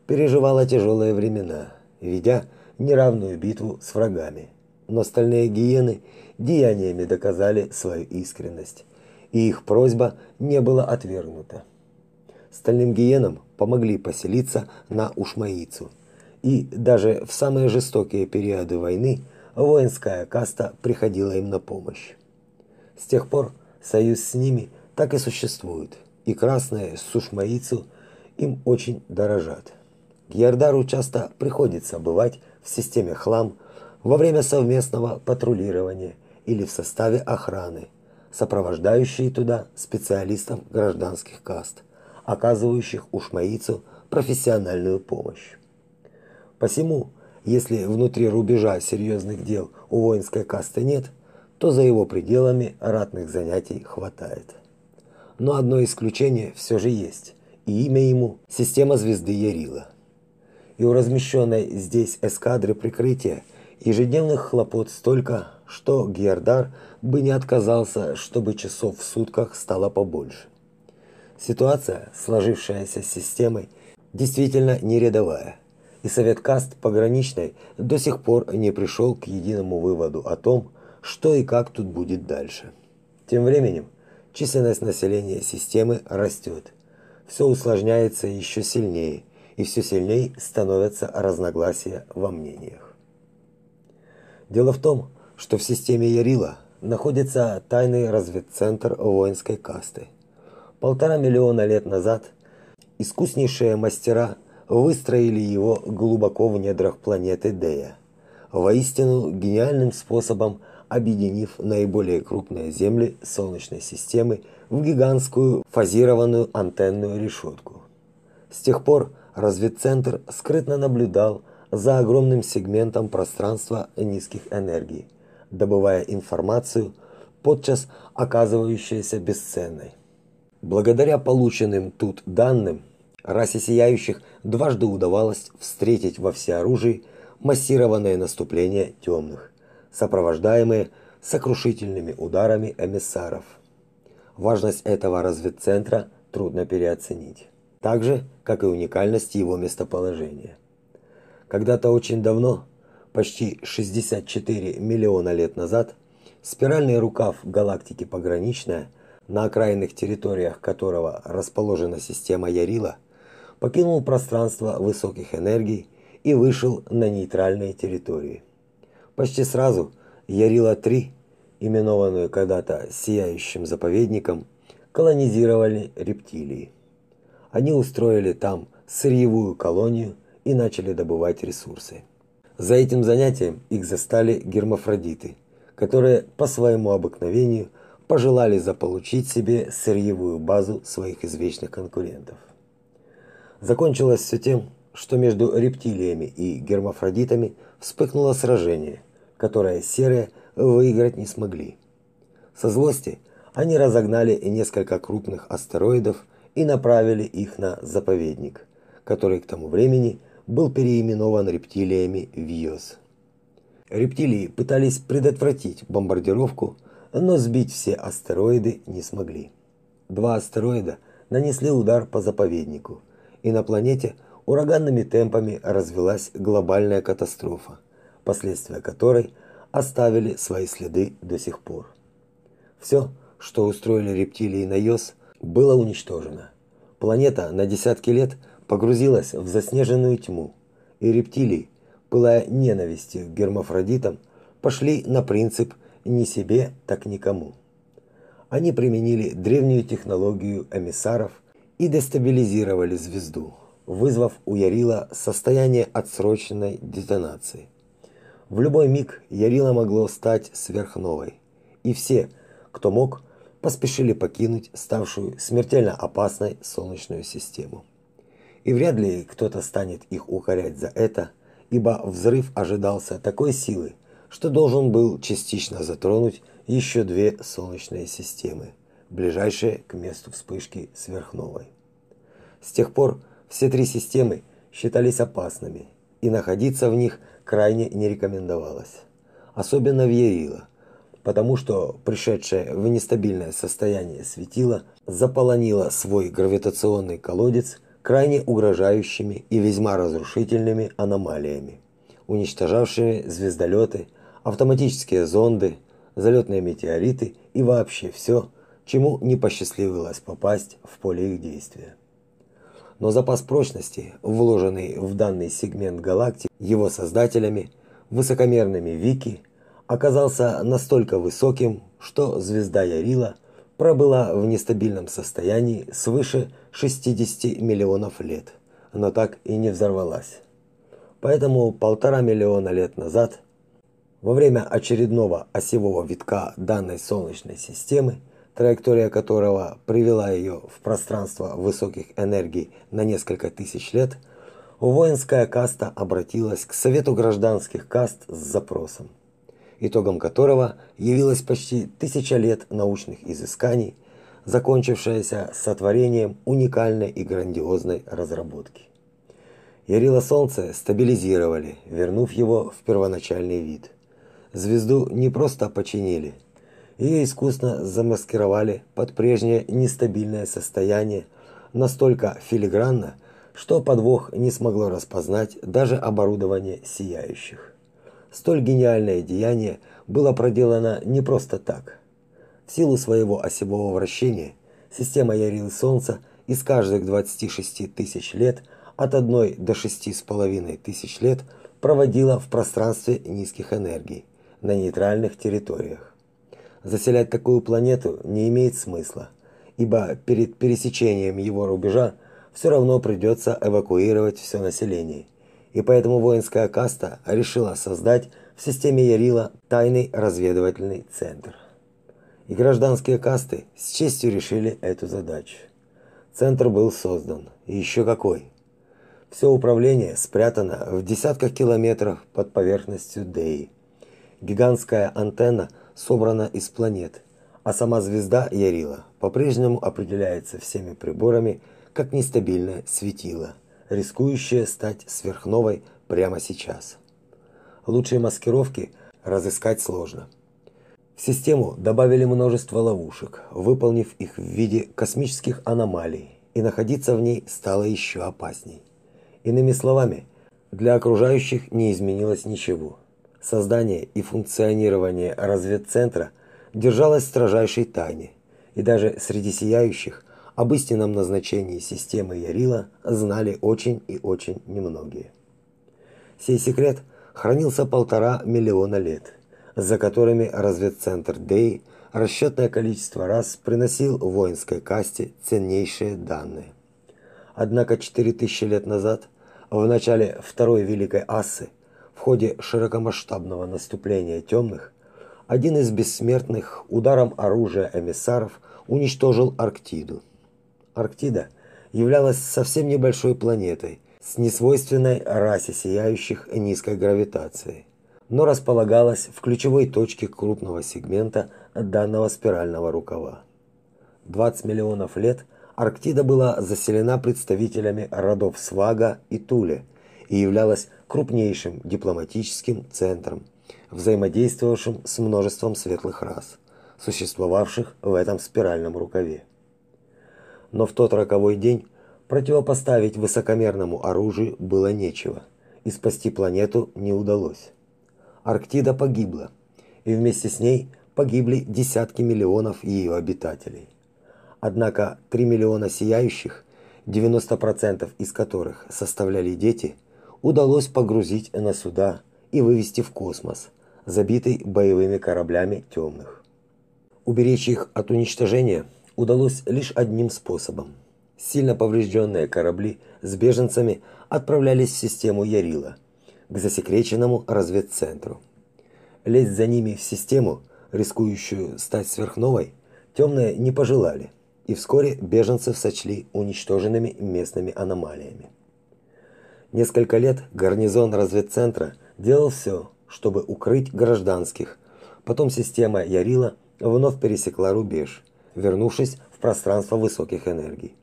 переживала тяжелые времена, ведя неравную битву с врагами. Но стальные гиены деяниями доказали свою искренность, и их просьба не была отвергнута. Стальным гиенам помогли поселиться на Ушмаицу, и даже в самые жестокие периоды войны воинская каста приходила им на помощь. С тех пор союз с ними так и существует, и красные сушмаицу им очень дорожат. Гьярдару часто приходится бывать в системе хлам во время совместного патрулирования или в составе охраны, сопровождающие туда специалистов гражданских каст, оказывающих ушмаицу профессиональную помощь. Посему, если внутри рубежа серьезных дел у воинской касты нет, то за его пределами ратных занятий хватает. Но одно исключение все же есть, и имя ему – система звезды Ярила. И у размещенной здесь эскадры прикрытия ежедневных хлопот столько, что Гердар бы не отказался, чтобы часов в сутках стало побольше. Ситуация, сложившаяся с системой, действительно не рядовая и Совет каст пограничной до сих пор не пришел к единому выводу о том, что и как тут будет дальше. Тем временем численность населения системы растет. Все усложняется еще сильнее, и все сильнее становятся разногласия во мнениях. Дело в том, что в системе Ярила находится тайный разведцентр воинской касты. Полтора миллиона лет назад искуснейшие мастера выстроили его глубоко в недрах планеты Дея, воистину гениальным способом объединив наиболее крупные земли Солнечной системы в гигантскую фазированную антенную решетку. С тех пор разведцентр скрытно наблюдал за огромным сегментом пространства низких энергий, добывая информацию, подчас оказывающуюся бесценной. Благодаря полученным тут данным, Расе сияющих дважды удавалось встретить во всеоружии массированное наступление темных, сопровождаемые сокрушительными ударами эмиссаров. Важность этого разведцентра трудно переоценить, так же, как и уникальность его местоположения. Когда-то очень давно, почти 64 миллиона лет назад, спиральный рукав галактики Пограничная, на окраинных территориях которого расположена система Ярила, покинул пространство высоких энергий и вышел на нейтральные территории. Почти сразу Ярила-3, именованную когда-то сияющим заповедником, колонизировали рептилии. Они устроили там сырьевую колонию и начали добывать ресурсы. За этим занятием их застали гермафродиты, которые по своему обыкновению пожелали заполучить себе сырьевую базу своих извечных конкурентов. Закончилось все тем, что между рептилиями и гермафродитами вспыхнуло сражение, которое серые выиграть не смогли. Со злости они разогнали несколько крупных астероидов и направили их на заповедник, который к тому времени был переименован рептилиями в Йос. Рептилии пытались предотвратить бомбардировку, но сбить все астероиды не смогли. Два астероида нанесли удар по заповеднику – и на планете ураганными темпами развилась глобальная катастрофа, последствия которой оставили свои следы до сих пор. Все, что устроили рептилии на Йос, было уничтожено. Планета на десятки лет погрузилась в заснеженную тьму, и рептилии, пылая ненавистью к гермафродитам, пошли на принцип «ни себе, так никому». Они применили древнюю технологию эмиссаров и дестабилизировали звезду, вызвав у Ярила состояние отсроченной детонации. В любой миг Ярила могло стать сверхновой, и все, кто мог, поспешили покинуть ставшую смертельно опасной солнечную систему. И вряд ли кто-то станет их укорять за это, ибо взрыв ожидался такой силы, что должен был частично затронуть еще две солнечные системы ближайшие к месту вспышки сверхновой. С тех пор все три системы считались опасными, и находиться в них крайне не рекомендовалось. Особенно в Ярила, потому что пришедшее в нестабильное состояние светило заполонило свой гравитационный колодец крайне угрожающими и весьма разрушительными аномалиями, уничтожавшими звездолеты, автоматические зонды, залетные метеориты и вообще все, чему не посчастливилось попасть в поле их действия. Но запас прочности, вложенный в данный сегмент галактик его создателями, высокомерными Вики, оказался настолько высоким, что звезда Ярила пробыла в нестабильном состоянии свыше 60 миллионов лет, но так и не взорвалась. Поэтому полтора миллиона лет назад, во время очередного осевого витка данной Солнечной системы, траектория которого привела ее в пространство высоких энергий на несколько тысяч лет, воинская каста обратилась к Совету гражданских каст с запросом, итогом которого явилось почти тысяча лет научных изысканий, закончившаяся сотворением уникальной и грандиозной разработки. Ярило Солнце стабилизировали, вернув его в первоначальный вид. Звезду не просто починили – ее искусно замаскировали под прежнее нестабильное состояние настолько филигранно, что подвох не смогло распознать даже оборудование сияющих. Столь гениальное деяние было проделано не просто так. В силу своего осевого вращения система Ярил Солнца из каждых 26 тысяч лет от 1 до 6,5 тысяч лет проводила в пространстве низких энергий на нейтральных территориях. Заселять такую планету не имеет смысла, ибо перед пересечением его рубежа все равно придется эвакуировать все население. И поэтому воинская каста решила создать в системе Ярила тайный разведывательный центр. И гражданские касты с честью решили эту задачу. Центр был создан, и еще какой. Все управление спрятано в десятках километров под поверхностью Деи. Гигантская антенна – собрана из планет, а сама звезда Ярила по-прежнему определяется всеми приборами как нестабильное светило, рискующее стать сверхновой прямо сейчас. Лучшие маскировки разыскать сложно. В систему добавили множество ловушек, выполнив их в виде космических аномалий, и находиться в ней стало еще опасней. Иными словами, для окружающих не изменилось ничего. Создание и функционирование разведцентра держалось в строжайшей тайне, и даже среди сияющих об истинном назначении системы Ярила знали очень и очень немногие. Сей секрет хранился полтора миллиона лет, за которыми разведцентр Дей расчетное количество раз приносил воинской касте ценнейшие данные. Однако 4000 лет назад, в начале Второй Великой Ассы, в ходе широкомасштабного наступления темных, один из бессмертных ударом оружия эмиссаров уничтожил Арктиду. Арктида являлась совсем небольшой планетой с несвойственной расе сияющих низкой гравитацией, но располагалась в ключевой точке крупного сегмента данного спирального рукава. 20 миллионов лет Арктида была заселена представителями родов Свага и Туле и являлась крупнейшим дипломатическим центром, взаимодействовавшим с множеством светлых рас, существовавших в этом спиральном рукаве. Но в тот роковой день противопоставить высокомерному оружию было нечего, и спасти планету не удалось. Арктида погибла, и вместе с ней погибли десятки миллионов ее обитателей. Однако 3 миллиона сияющих, 90% из которых составляли дети, удалось погрузить на суда и вывести в космос, забитый боевыми кораблями темных. Уберечь их от уничтожения удалось лишь одним способом. Сильно поврежденные корабли с беженцами отправлялись в систему Ярила, к засекреченному разведцентру. Лезть за ними в систему, рискующую стать сверхновой, темные не пожелали, и вскоре беженцев сочли уничтоженными местными аномалиями. Несколько лет гарнизон разведцентра делал все, чтобы укрыть гражданских. Потом система Ярила вновь пересекла рубеж, вернувшись в пространство высоких энергий.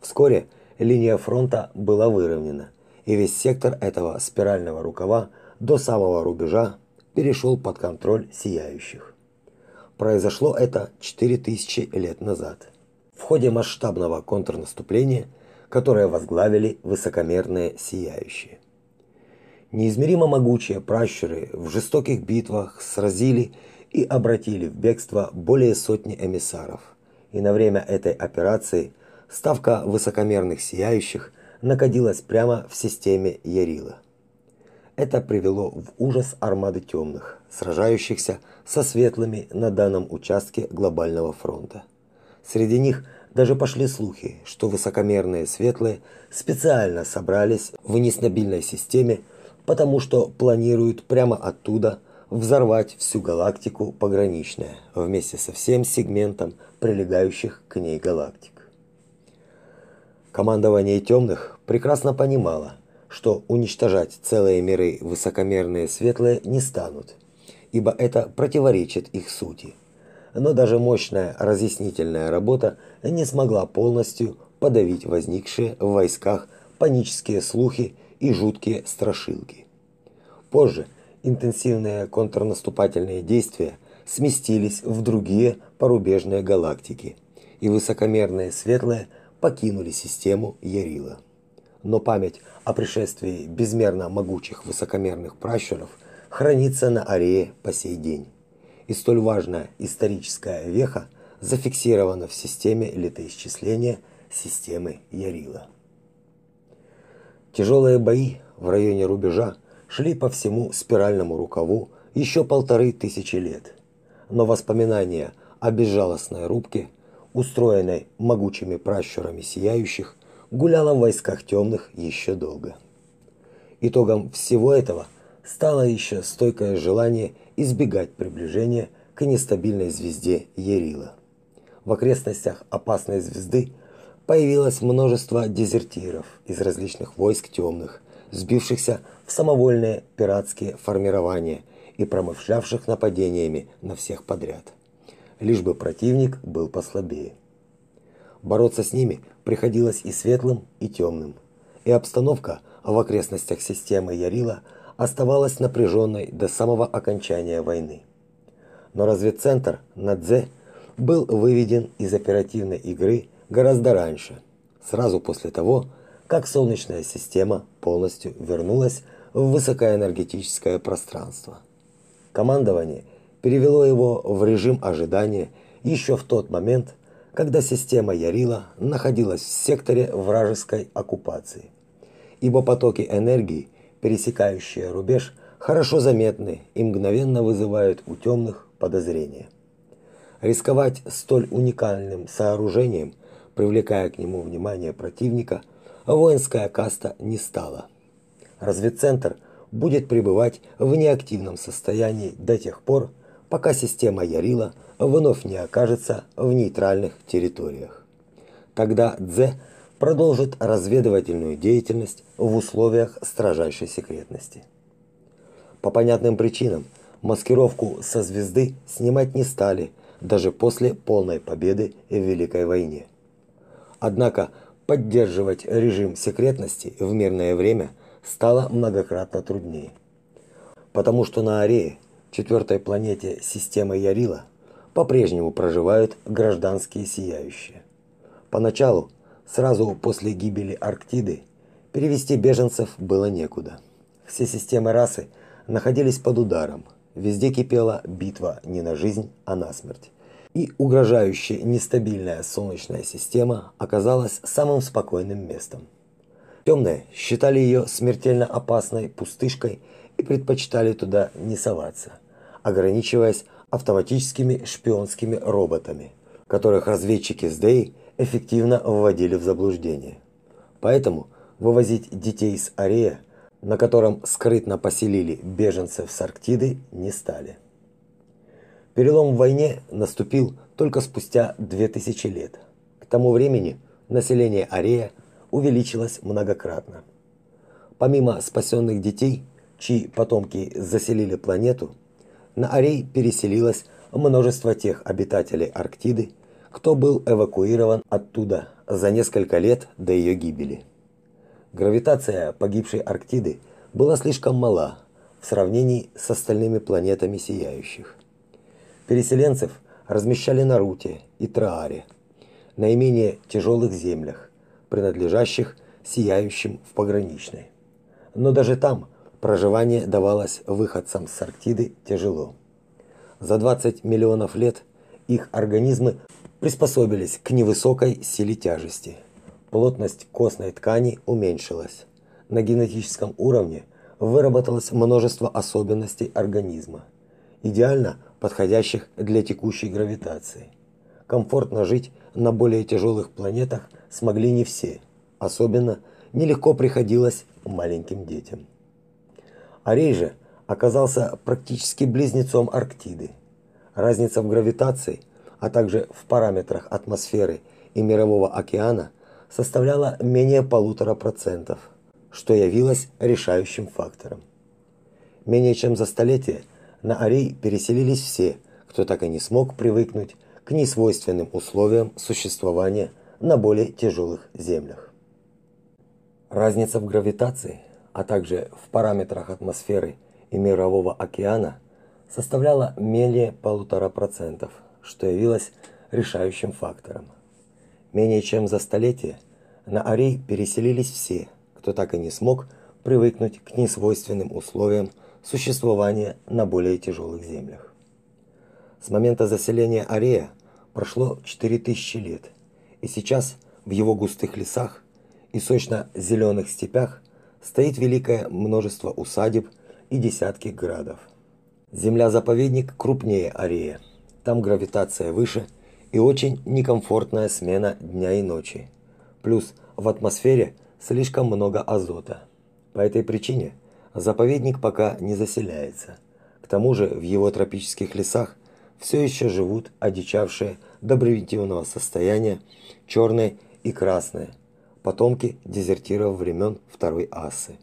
Вскоре линия фронта была выровнена, и весь сектор этого спирального рукава до самого рубежа перешел под контроль сияющих. Произошло это 4000 лет назад. В ходе масштабного контрнаступления, которое возглавили высокомерные сияющие. Неизмеримо могучие пращуры в жестоких битвах сразили и обратили в бегство более сотни эмиссаров. И на время этой операции ставка высокомерных сияющих находилась прямо в системе Ярила. Это привело в ужас армады темных, сражающихся со светлыми на данном участке глобального фронта. Среди них даже пошли слухи, что высокомерные светлые специально собрались в нестабильной системе, потому что планируют прямо оттуда взорвать всю галактику пограничная вместе со всем сегментом прилегающих к ней галактик. Командование темных прекрасно понимало, что уничтожать целые миры высокомерные светлые не станут, ибо это противоречит их сути. Но даже мощная разъяснительная работа не смогла полностью подавить возникшие в войсках панические слухи и жуткие страшилки. Позже интенсивные контрнаступательные действия сместились в другие порубежные галактики, и высокомерные светлые – покинули систему Ярила. Но память о пришествии безмерно могучих высокомерных пращуров хранится на Арее по сей день. И столь важная историческая веха зафиксирована в системе летоисчисления системы Ярила. Тяжелые бои в районе рубежа шли по всему спиральному рукаву еще полторы тысячи лет. Но воспоминания о безжалостной рубке устроенной могучими пращурами сияющих, гуляла в войсках темных еще долго. Итогом всего этого стало еще стойкое желание избегать приближения к нестабильной звезде Ерила. В окрестностях опасной звезды появилось множество дезертиров из различных войск темных, сбившихся в самовольные пиратские формирования и промышлявших нападениями на всех подряд лишь бы противник был послабее. Бороться с ними приходилось и светлым, и темным. И обстановка в окрестностях системы Ярила оставалась напряженной до самого окончания войны. Но разведцентр Надзе был выведен из оперативной игры гораздо раньше, сразу после того, как Солнечная система полностью вернулась в высокоэнергетическое пространство. Командование перевело его в режим ожидания еще в тот момент, когда система Ярила находилась в секторе вражеской оккупации. Ибо потоки энергии, пересекающие рубеж, хорошо заметны и мгновенно вызывают у темных подозрения. Рисковать столь уникальным сооружением, привлекая к нему внимание противника, воинская каста не стала. Разведцентр будет пребывать в неактивном состоянии до тех пор, пока система Ярила вновь не окажется в нейтральных территориях. Тогда Дзе продолжит разведывательную деятельность в условиях строжайшей секретности. По понятным причинам маскировку со звезды снимать не стали даже после полной победы в Великой войне. Однако поддерживать режим секретности в мирное время стало многократно труднее. Потому что на Арее, четвертой планете системы Ярила, по-прежнему проживают гражданские сияющие. Поначалу, сразу после гибели Арктиды, перевести беженцев было некуда. Все системы расы находились под ударом. Везде кипела битва не на жизнь, а на смерть. И угрожающая нестабильная солнечная система оказалась самым спокойным местом. Темные считали ее смертельно опасной пустышкой и предпочитали туда не соваться, ограничиваясь автоматическими шпионскими роботами, которых разведчики СДИ эффективно вводили в заблуждение. Поэтому вывозить детей с Арея, на котором скрытно поселили беженцев с Арктиды, не стали. Перелом в войне наступил только спустя 2000 лет. К тому времени население Арея увеличилось многократно. Помимо спасенных детей, чьи потомки заселили планету, на Арей переселилось множество тех обитателей Арктиды, кто был эвакуирован оттуда за несколько лет до ее гибели. Гравитация погибшей Арктиды была слишком мала в сравнении с остальными планетами сияющих. Переселенцев размещали на Руте и Трааре, наименее тяжелых землях, принадлежащих сияющим в пограничной. Но даже там Проживание давалось выходцам с Арктиды тяжело. За 20 миллионов лет их организмы приспособились к невысокой силе тяжести. Плотность костной ткани уменьшилась. На генетическом уровне выработалось множество особенностей организма, идеально подходящих для текущей гравитации. Комфортно жить на более тяжелых планетах смогли не все, особенно нелегко приходилось маленьким детям. Арей же оказался практически близнецом Арктиды. Разница в гравитации, а также в параметрах атмосферы и мирового океана составляла менее полутора процентов, что явилось решающим фактором. Менее чем за столетие на Арей переселились все, кто так и не смог привыкнуть к несвойственным условиям существования на более тяжелых землях. Разница в гравитации а также в параметрах атмосферы и мирового океана составляла менее полутора процентов, что явилось решающим фактором. Менее чем за столетие на Арей переселились все, кто так и не смог привыкнуть к несвойственным условиям существования на более тяжелых землях. С момента заселения Арея прошло 4000 лет, и сейчас в его густых лесах и сочно-зеленых степях стоит великое множество усадеб и десятки градов. Земля-заповедник крупнее Арея. Там гравитация выше и очень некомфортная смена дня и ночи. Плюс в атмосфере слишком много азота. По этой причине заповедник пока не заселяется. К тому же в его тропических лесах все еще живут одичавшие до примитивного состояния черные и красные – потомки дезертиров времен Второй Асы.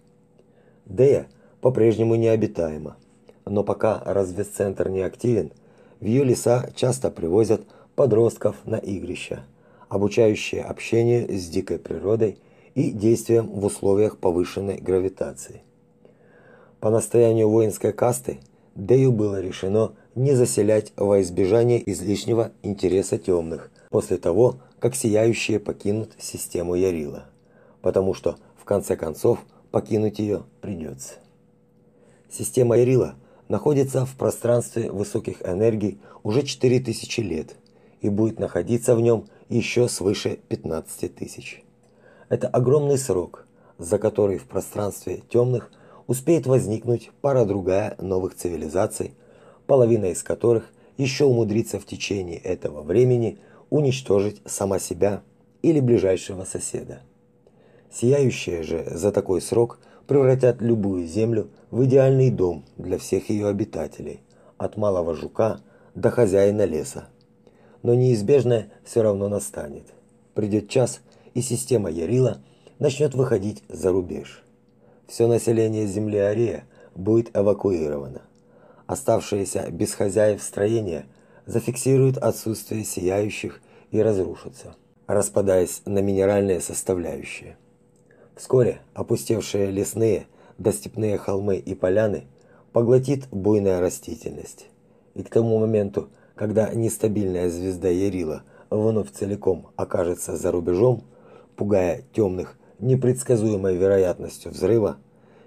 Дея по-прежнему необитаема, но пока разведцентр не активен, в ее леса часто привозят подростков на игрища, обучающее общению с дикой природой и действиям в условиях повышенной гравитации. По настоянию воинской касты Дею было решено не заселять во избежание излишнего интереса темных после того, как сияющие покинут систему Ярила, потому что в конце концов покинуть ее придется. Система Ярила находится в пространстве высоких энергий уже 4000 лет и будет находиться в нем еще свыше 15 тысяч. Это огромный срок, за который в пространстве темных успеет возникнуть пара-другая новых цивилизаций, половина из которых еще умудрится в течение этого времени уничтожить сама себя или ближайшего соседа. Сияющие же за такой срок превратят любую землю в идеальный дом для всех ее обитателей, от малого жука до хозяина леса. Но неизбежное все равно настанет. Придет час, и система Ярила начнет выходить за рубеж. Все население земли Арея будет эвакуировано. Оставшиеся без хозяев строения зафиксируют отсутствие сияющих и разрушатся, распадаясь на минеральные составляющие. Вскоре опустевшие лесные достепные холмы и поляны поглотит буйная растительность. И к тому моменту, когда нестабильная звезда Ярила вновь целиком окажется за рубежом, пугая темных непредсказуемой вероятностью взрыва,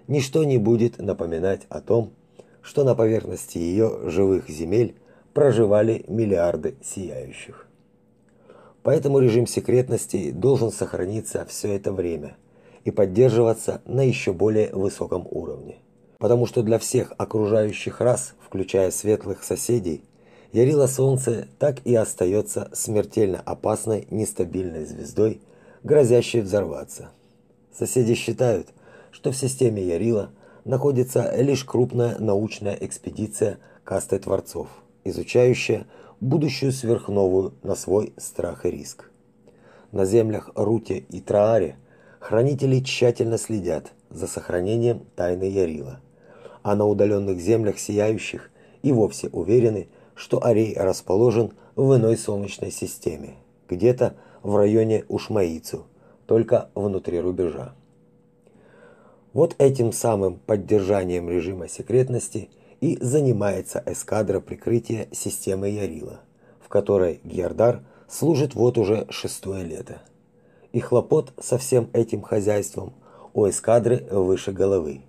ничто не будет напоминать о том, что на поверхности ее живых земель проживали миллиарды сияющих. Поэтому режим секретности должен сохраниться все это время – и поддерживаться на еще более высоком уровне. Потому что для всех окружающих рас, включая светлых соседей, Ярила Солнце так и остается смертельно опасной нестабильной звездой, грозящей взорваться. Соседи считают, что в системе Ярила находится лишь крупная научная экспедиция касты творцов, изучающая будущую сверхновую на свой страх и риск. На землях Руте и Трааре хранители тщательно следят за сохранением тайны Ярила, а на удаленных землях сияющих и вовсе уверены, что Арей расположен в иной солнечной системе, где-то в районе Ушмаицу, только внутри рубежа. Вот этим самым поддержанием режима секретности и занимается эскадра прикрытия системы Ярила, в которой Гердар служит вот уже шестое лето и хлопот со всем этим хозяйством у эскадры выше головы.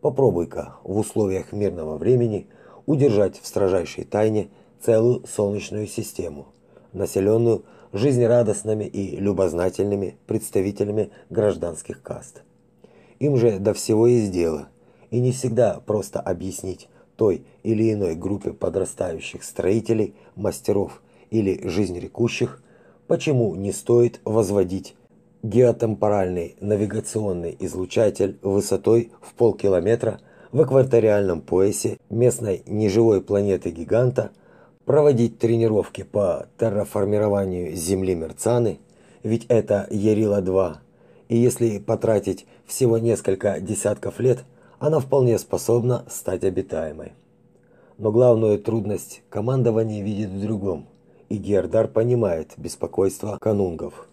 Попробуй-ка в условиях мирного времени удержать в строжайшей тайне целую солнечную систему, населенную жизнерадостными и любознательными представителями гражданских каст. Им же до всего есть дело, и не всегда просто объяснить той или иной группе подрастающих строителей, мастеров или жизнерекущих, почему не стоит возводить геотемпоральный навигационный излучатель высотой в полкилометра в экваториальном поясе местной неживой планеты-гиганта, проводить тренировки по терраформированию Земли Мерцаны, ведь это Ярила-2, и если потратить всего несколько десятков лет, она вполне способна стать обитаемой. Но главную трудность командование видит в другом – и Гердар понимает беспокойство канунгов.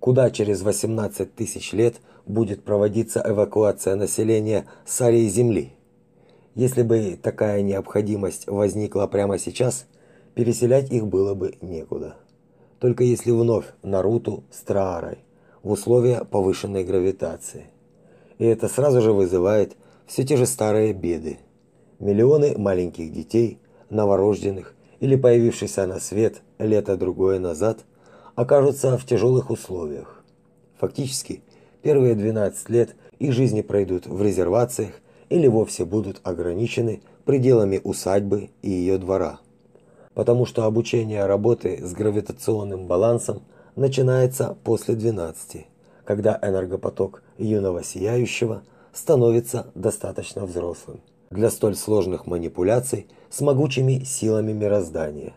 Куда через 18 тысяч лет будет проводиться эвакуация населения с Арии Земли? Если бы такая необходимость возникла прямо сейчас, переселять их было бы некуда. Только если вновь на Руту с Траарой, в условия повышенной гравитации. И это сразу же вызывает все те же старые беды. Миллионы маленьких детей, новорожденных, или появившийся на свет лето другое назад, окажутся в тяжелых условиях. Фактически, первые 12 лет их жизни пройдут в резервациях или вовсе будут ограничены пределами усадьбы и ее двора. Потому что обучение работы с гравитационным балансом начинается после 12, когда энергопоток юного сияющего становится достаточно взрослым для столь сложных манипуляций с могучими силами мироздания.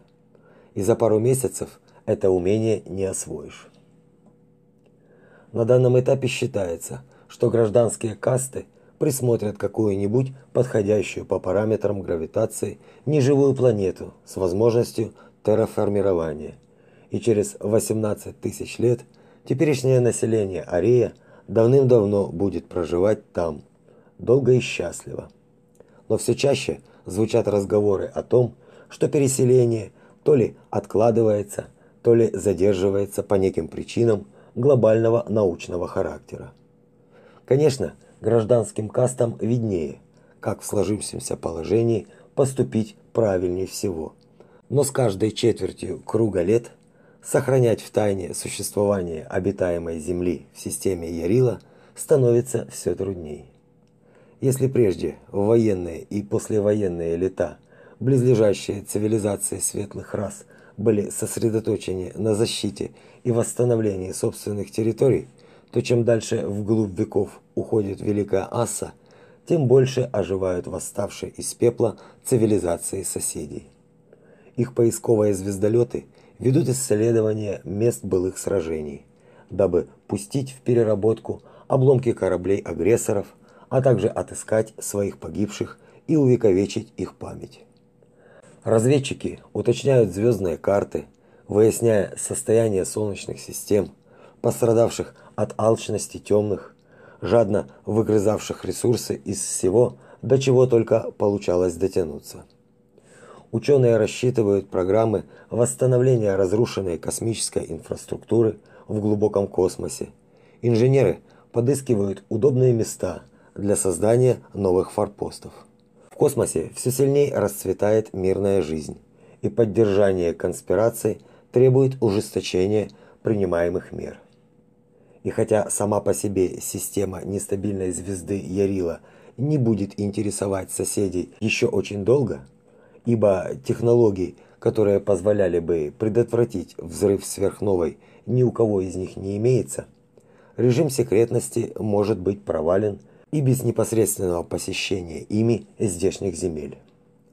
И за пару месяцев это умение не освоишь. На данном этапе считается, что гражданские касты присмотрят какую-нибудь подходящую по параметрам гравитации неживую планету с возможностью терраформирования и через 18 тысяч лет теперешнее население Арея давным-давно будет проживать там, долго и счастливо. Но все чаще звучат разговоры о том, что переселение то ли откладывается, то ли задерживается по неким причинам глобального научного характера. Конечно, гражданским кастам виднее, как в сложившемся положении поступить правильнее всего. Но с каждой четвертью круга лет сохранять в тайне существование обитаемой Земли в системе Ярила становится все труднее. Если прежде в военные и послевоенные лета близлежащие цивилизации светлых рас были сосредоточены на защите и восстановлении собственных территорий, то чем дальше вглубь веков уходит Великая Асса, тем больше оживают восставшие из пепла цивилизации соседей. Их поисковые звездолеты ведут исследования мест былых сражений, дабы пустить в переработку обломки кораблей агрессоров, а также отыскать своих погибших и увековечить их память. Разведчики уточняют звездные карты, выясняя состояние солнечных систем, пострадавших от алчности темных, жадно выгрызавших ресурсы из всего, до чего только получалось дотянуться. Ученые рассчитывают программы восстановления разрушенной космической инфраструктуры в глубоком космосе. Инженеры подыскивают удобные места для создания новых форпостов. В космосе все сильнее расцветает мирная жизнь, и поддержание конспираций требует ужесточения принимаемых мер. И хотя сама по себе система нестабильной звезды Ярила не будет интересовать соседей еще очень долго, ибо технологий, которые позволяли бы предотвратить взрыв сверхновой, ни у кого из них не имеется, режим секретности может быть провален и без непосредственного посещения ими здешних земель.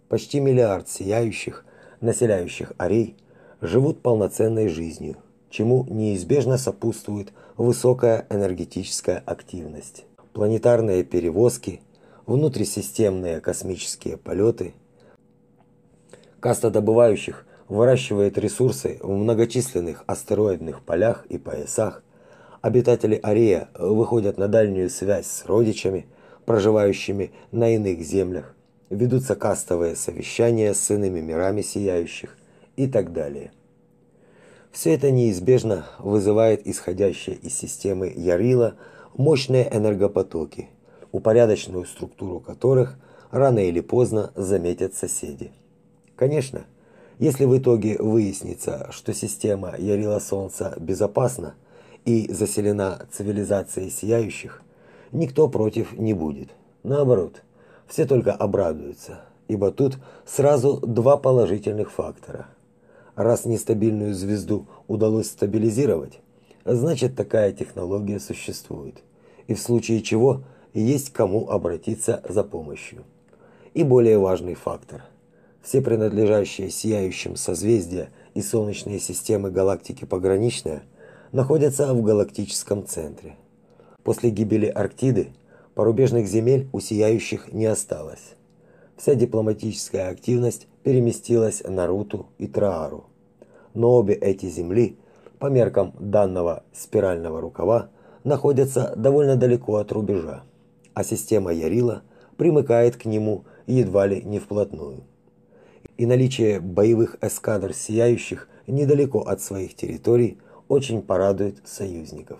Почти миллиард сияющих, населяющих Арей, живут полноценной жизнью, чему неизбежно сопутствует высокая энергетическая активность. Планетарные перевозки, внутрисистемные космические полеты. Каста добывающих выращивает ресурсы в многочисленных астероидных полях и поясах, обитатели Арея выходят на дальнюю связь с родичами, проживающими на иных землях, ведутся кастовые совещания с иными мирами сияющих и так далее. Все это неизбежно вызывает исходящие из системы Ярила мощные энергопотоки, упорядоченную структуру которых рано или поздно заметят соседи. Конечно, если в итоге выяснится, что система Ярила Солнца безопасна, и заселена цивилизацией сияющих, никто против не будет. Наоборот, все только обрадуются, ибо тут сразу два положительных фактора. Раз нестабильную звезду удалось стабилизировать, значит такая технология существует, и в случае чего есть кому обратиться за помощью. И более важный фактор. Все принадлежащие сияющим созвездия и солнечные системы галактики пограничная – находятся в галактическом центре. После гибели Арктиды порубежных земель у сияющих не осталось. Вся дипломатическая активность переместилась на Руту и Траару. Но обе эти земли, по меркам данного спирального рукава, находятся довольно далеко от рубежа, а система Ярила примыкает к нему едва ли не вплотную. И наличие боевых эскадр сияющих недалеко от своих территорий – очень порадует союзников,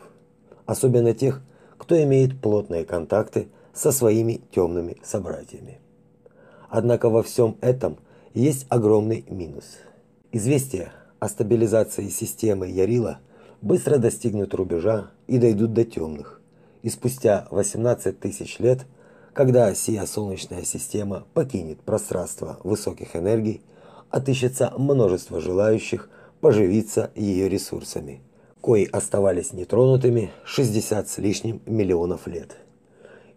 особенно тех, кто имеет плотные контакты со своими темными собратьями. Однако во всем этом есть огромный минус. Известия о стабилизации системы Ярила быстро достигнут рубежа и дойдут до темных. И спустя 18 тысяч лет, когда сия солнечная система покинет пространство высоких энергий, отыщется множество желающих поживиться ее ресурсами, кои оставались нетронутыми 60 с лишним миллионов лет.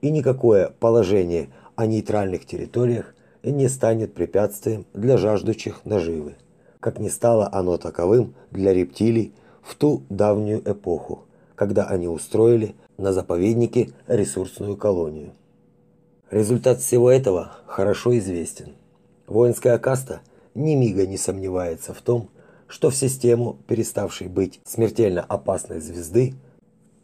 И никакое положение о нейтральных территориях не станет препятствием для жаждущих наживы, как не стало оно таковым для рептилий в ту давнюю эпоху, когда они устроили на заповеднике ресурсную колонию. Результат всего этого хорошо известен. Воинская каста – ни мига не сомневается в том, что в систему, переставшей быть смертельно опасной звезды,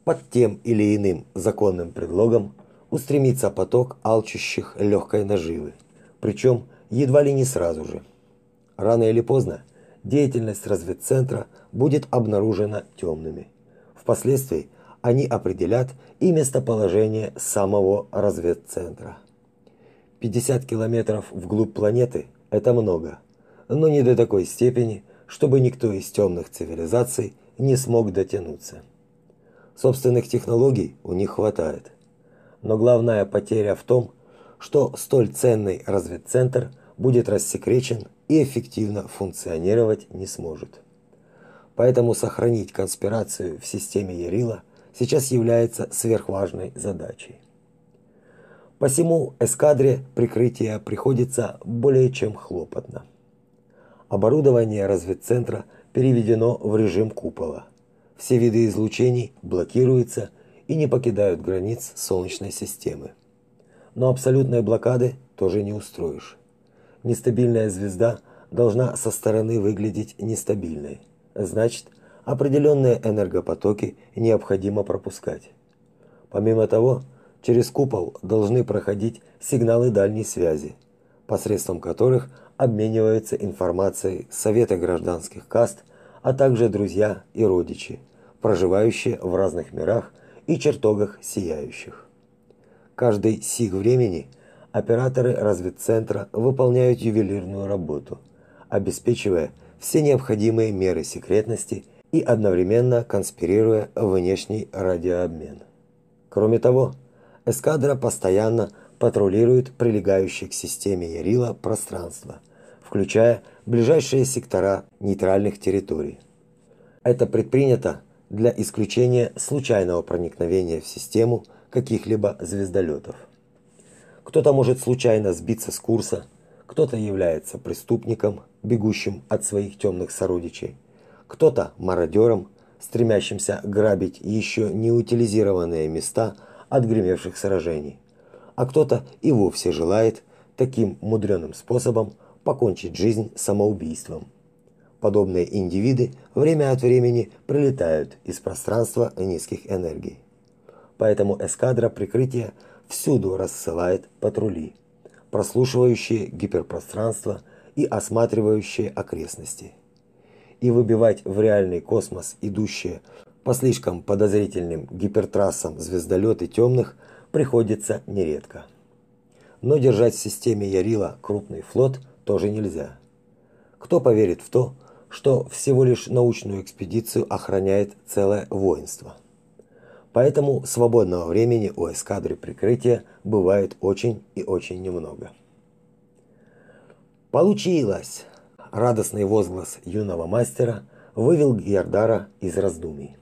под тем или иным законным предлогом устремится поток алчущих легкой наживы, причем едва ли не сразу же. Рано или поздно деятельность разведцентра будет обнаружена темными. Впоследствии они определят и местоположение самого разведцентра. 50 километров вглубь планеты – это много, но не до такой степени, чтобы никто из темных цивилизаций не смог дотянуться. Собственных технологий у них хватает. Но главная потеря в том, что столь ценный разведцентр будет рассекречен и эффективно функционировать не сможет. Поэтому сохранить конспирацию в системе Ярила сейчас является сверхважной задачей. Посему эскадре прикрытия приходится более чем хлопотно. Оборудование разведцентра переведено в режим купола. Все виды излучений блокируются и не покидают границ Солнечной системы. Но абсолютной блокады тоже не устроишь. Нестабильная звезда должна со стороны выглядеть нестабильной. Значит, определенные энергопотоки необходимо пропускать. Помимо того, через купол должны проходить сигналы дальней связи, посредством которых обмениваются информацией советы гражданских каст, а также друзья и родичи, проживающие в разных мирах и чертогах сияющих. Каждый сиг времени операторы разведцентра выполняют ювелирную работу, обеспечивая все необходимые меры секретности и одновременно конспирируя внешний радиообмен. Кроме того, эскадра постоянно патрулирует прилегающее к системе Ярила пространство, включая ближайшие сектора нейтральных территорий. Это предпринято для исключения случайного проникновения в систему каких-либо звездолетов. Кто-то может случайно сбиться с курса, кто-то является преступником, бегущим от своих темных сородичей, кто-то мародером, стремящимся грабить еще не утилизированные места от гремевших сражений, а кто-то и вовсе желает таким мудреным способом покончить жизнь самоубийством. Подобные индивиды время от времени прилетают из пространства низких энергий. Поэтому эскадра прикрытия всюду рассылает патрули, прослушивающие гиперпространство и осматривающие окрестности. И выбивать в реальный космос идущие по слишком подозрительным гипертрассам звездолеты темных приходится нередко. Но держать в системе Ярила крупный флот тоже нельзя. Кто поверит в то, что всего лишь научную экспедицию охраняет целое воинство. Поэтому свободного времени у эскадры прикрытия бывает очень и очень немного. Получилось! Радостный возглас юного мастера вывел Гердара из раздумий.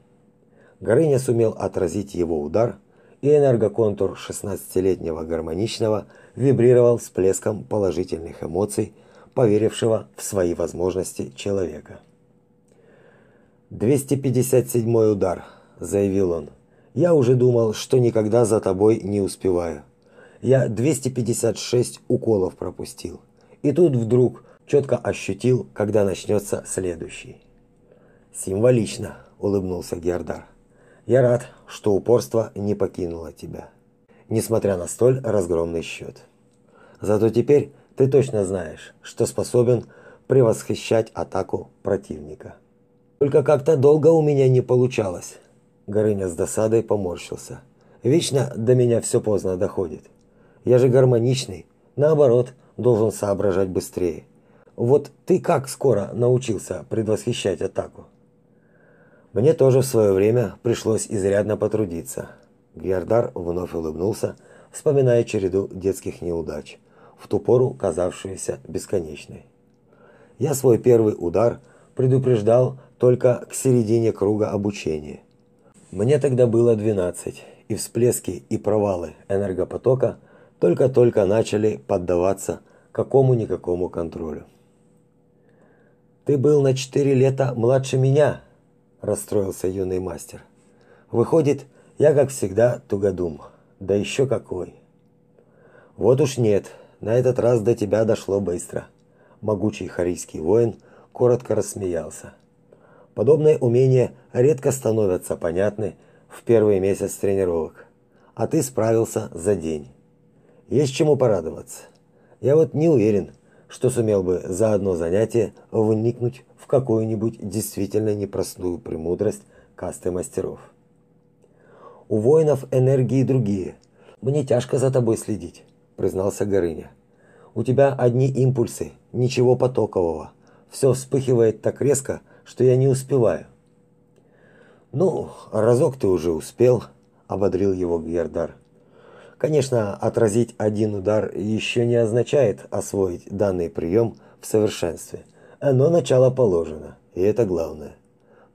Горыня сумел отразить его удар, и энергоконтур 16-летнего гармоничного вибрировал с плеском положительных эмоций поверившего в свои возможности человека. 257 удар, заявил он. Я уже думал, что никогда за тобой не успеваю. Я 256 уколов пропустил. И тут вдруг четко ощутил, когда начнется следующий. Символично, улыбнулся Гердар. Я рад, что упорство не покинуло тебя, несмотря на столь разгромный счет. Зато теперь ты точно знаешь, что способен превосхищать атаку противника. Только как-то долго у меня не получалось. Горыня с досадой поморщился. Вечно до меня все поздно доходит. Я же гармоничный, наоборот, должен соображать быстрее. Вот ты как скоро научился предвосхищать атаку? Мне тоже в свое время пришлось изрядно потрудиться. Гердар вновь улыбнулся, вспоминая череду детских неудач в ту пору казавшуюся бесконечной. Я свой первый удар предупреждал только к середине круга обучения. Мне тогда было 12, и всплески и провалы энергопотока только-только начали поддаваться какому-никакому контролю. Ты был на 4 лета младше меня, расстроился юный мастер. Выходит, я как всегда тугодум. Да еще какой. Вот уж нет, на этот раз до тебя дошло быстро. Могучий харийский воин коротко рассмеялся. Подобные умения редко становятся понятны в первый месяц тренировок, а ты справился за день. Есть чему порадоваться. Я вот не уверен, что сумел бы за одно занятие вникнуть в какую-нибудь действительно непростую премудрость касты мастеров. У воинов энергии другие. Мне тяжко за тобой следить, признался Горыня. У тебя одни импульсы, ничего потокового. Все вспыхивает так резко, что я не успеваю. Ну, разок ты уже успел, ободрил его Гердар. Конечно, отразить один удар еще не означает освоить данный прием в совершенстве. Но начало положено, и это главное.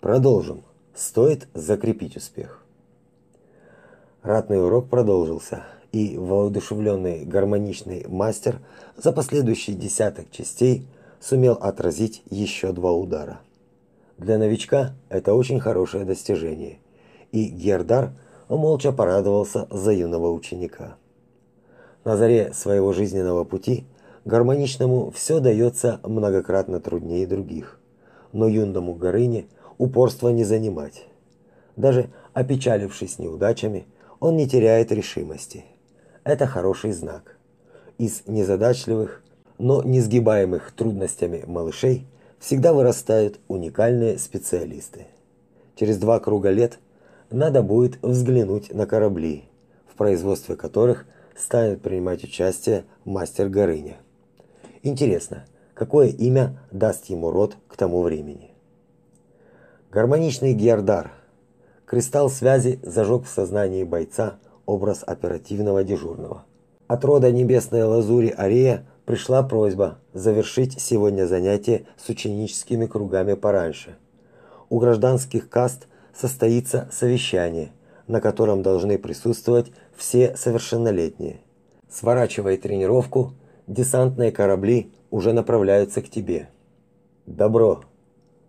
Продолжим. Стоит закрепить успех. Ратный урок продолжился, и воодушевленный гармоничный мастер за последующий десяток частей сумел отразить еще два удара. Для новичка это очень хорошее достижение, и Гердар – молча порадовался за юного ученика. На заре своего жизненного пути гармоничному все дается многократно труднее других, но юному Горыне упорство не занимать. Даже опечалившись неудачами, он не теряет решимости. Это хороший знак. Из незадачливых, но не сгибаемых трудностями малышей всегда вырастают уникальные специалисты. Через два круга лет надо будет взглянуть на корабли, в производстве которых станет принимать участие мастер Горыня. Интересно, какое имя даст ему род к тому времени? Гармоничный Геордар. Кристалл связи зажег в сознании бойца образ оперативного дежурного. От рода небесной лазури Арея пришла просьба завершить сегодня занятие с ученическими кругами пораньше. У гражданских каст состоится совещание, на котором должны присутствовать все совершеннолетние. Сворачивай тренировку, десантные корабли уже направляются к тебе. Добро.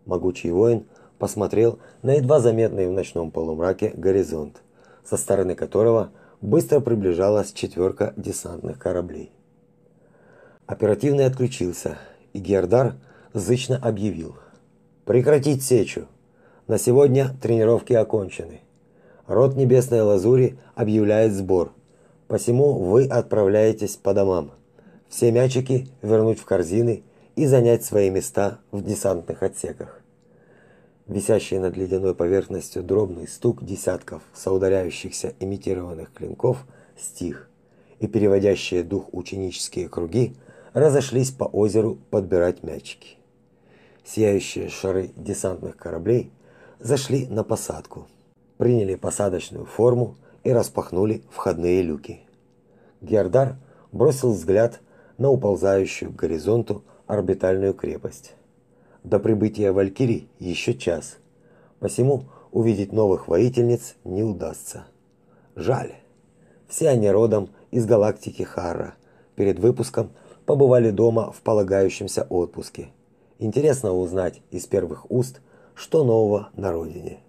Могучий воин посмотрел на едва заметный в ночном полумраке горизонт, со стороны которого быстро приближалась четверка десантных кораблей. Оперативный отключился, и Гердар зычно объявил: "Прекратить сечу!" На сегодня тренировки окончены. Род Небесной Лазури объявляет сбор. Посему вы отправляетесь по домам. Все мячики вернуть в корзины и занять свои места в десантных отсеках. Висящий над ледяной поверхностью дробный стук десятков соударяющихся имитированных клинков стих, и переводящие дух ученические круги разошлись по озеру подбирать мячики. Сияющие шары десантных кораблей зашли на посадку, приняли посадочную форму и распахнули входные люки. Гердар бросил взгляд на уползающую к горизонту орбитальную крепость. До прибытия Валькирий еще час, посему увидеть новых воительниц не удастся. Жаль. Все они родом из галактики Харра. Перед выпуском побывали дома в полагающемся отпуске. Интересно узнать из первых уст, что нового на родине.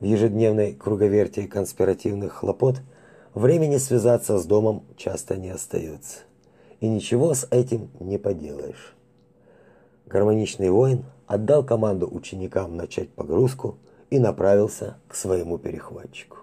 В ежедневной круговерти конспиративных хлопот времени связаться с домом часто не остается. И ничего с этим не поделаешь. Гармоничный воин отдал команду ученикам начать погрузку и направился к своему перехватчику.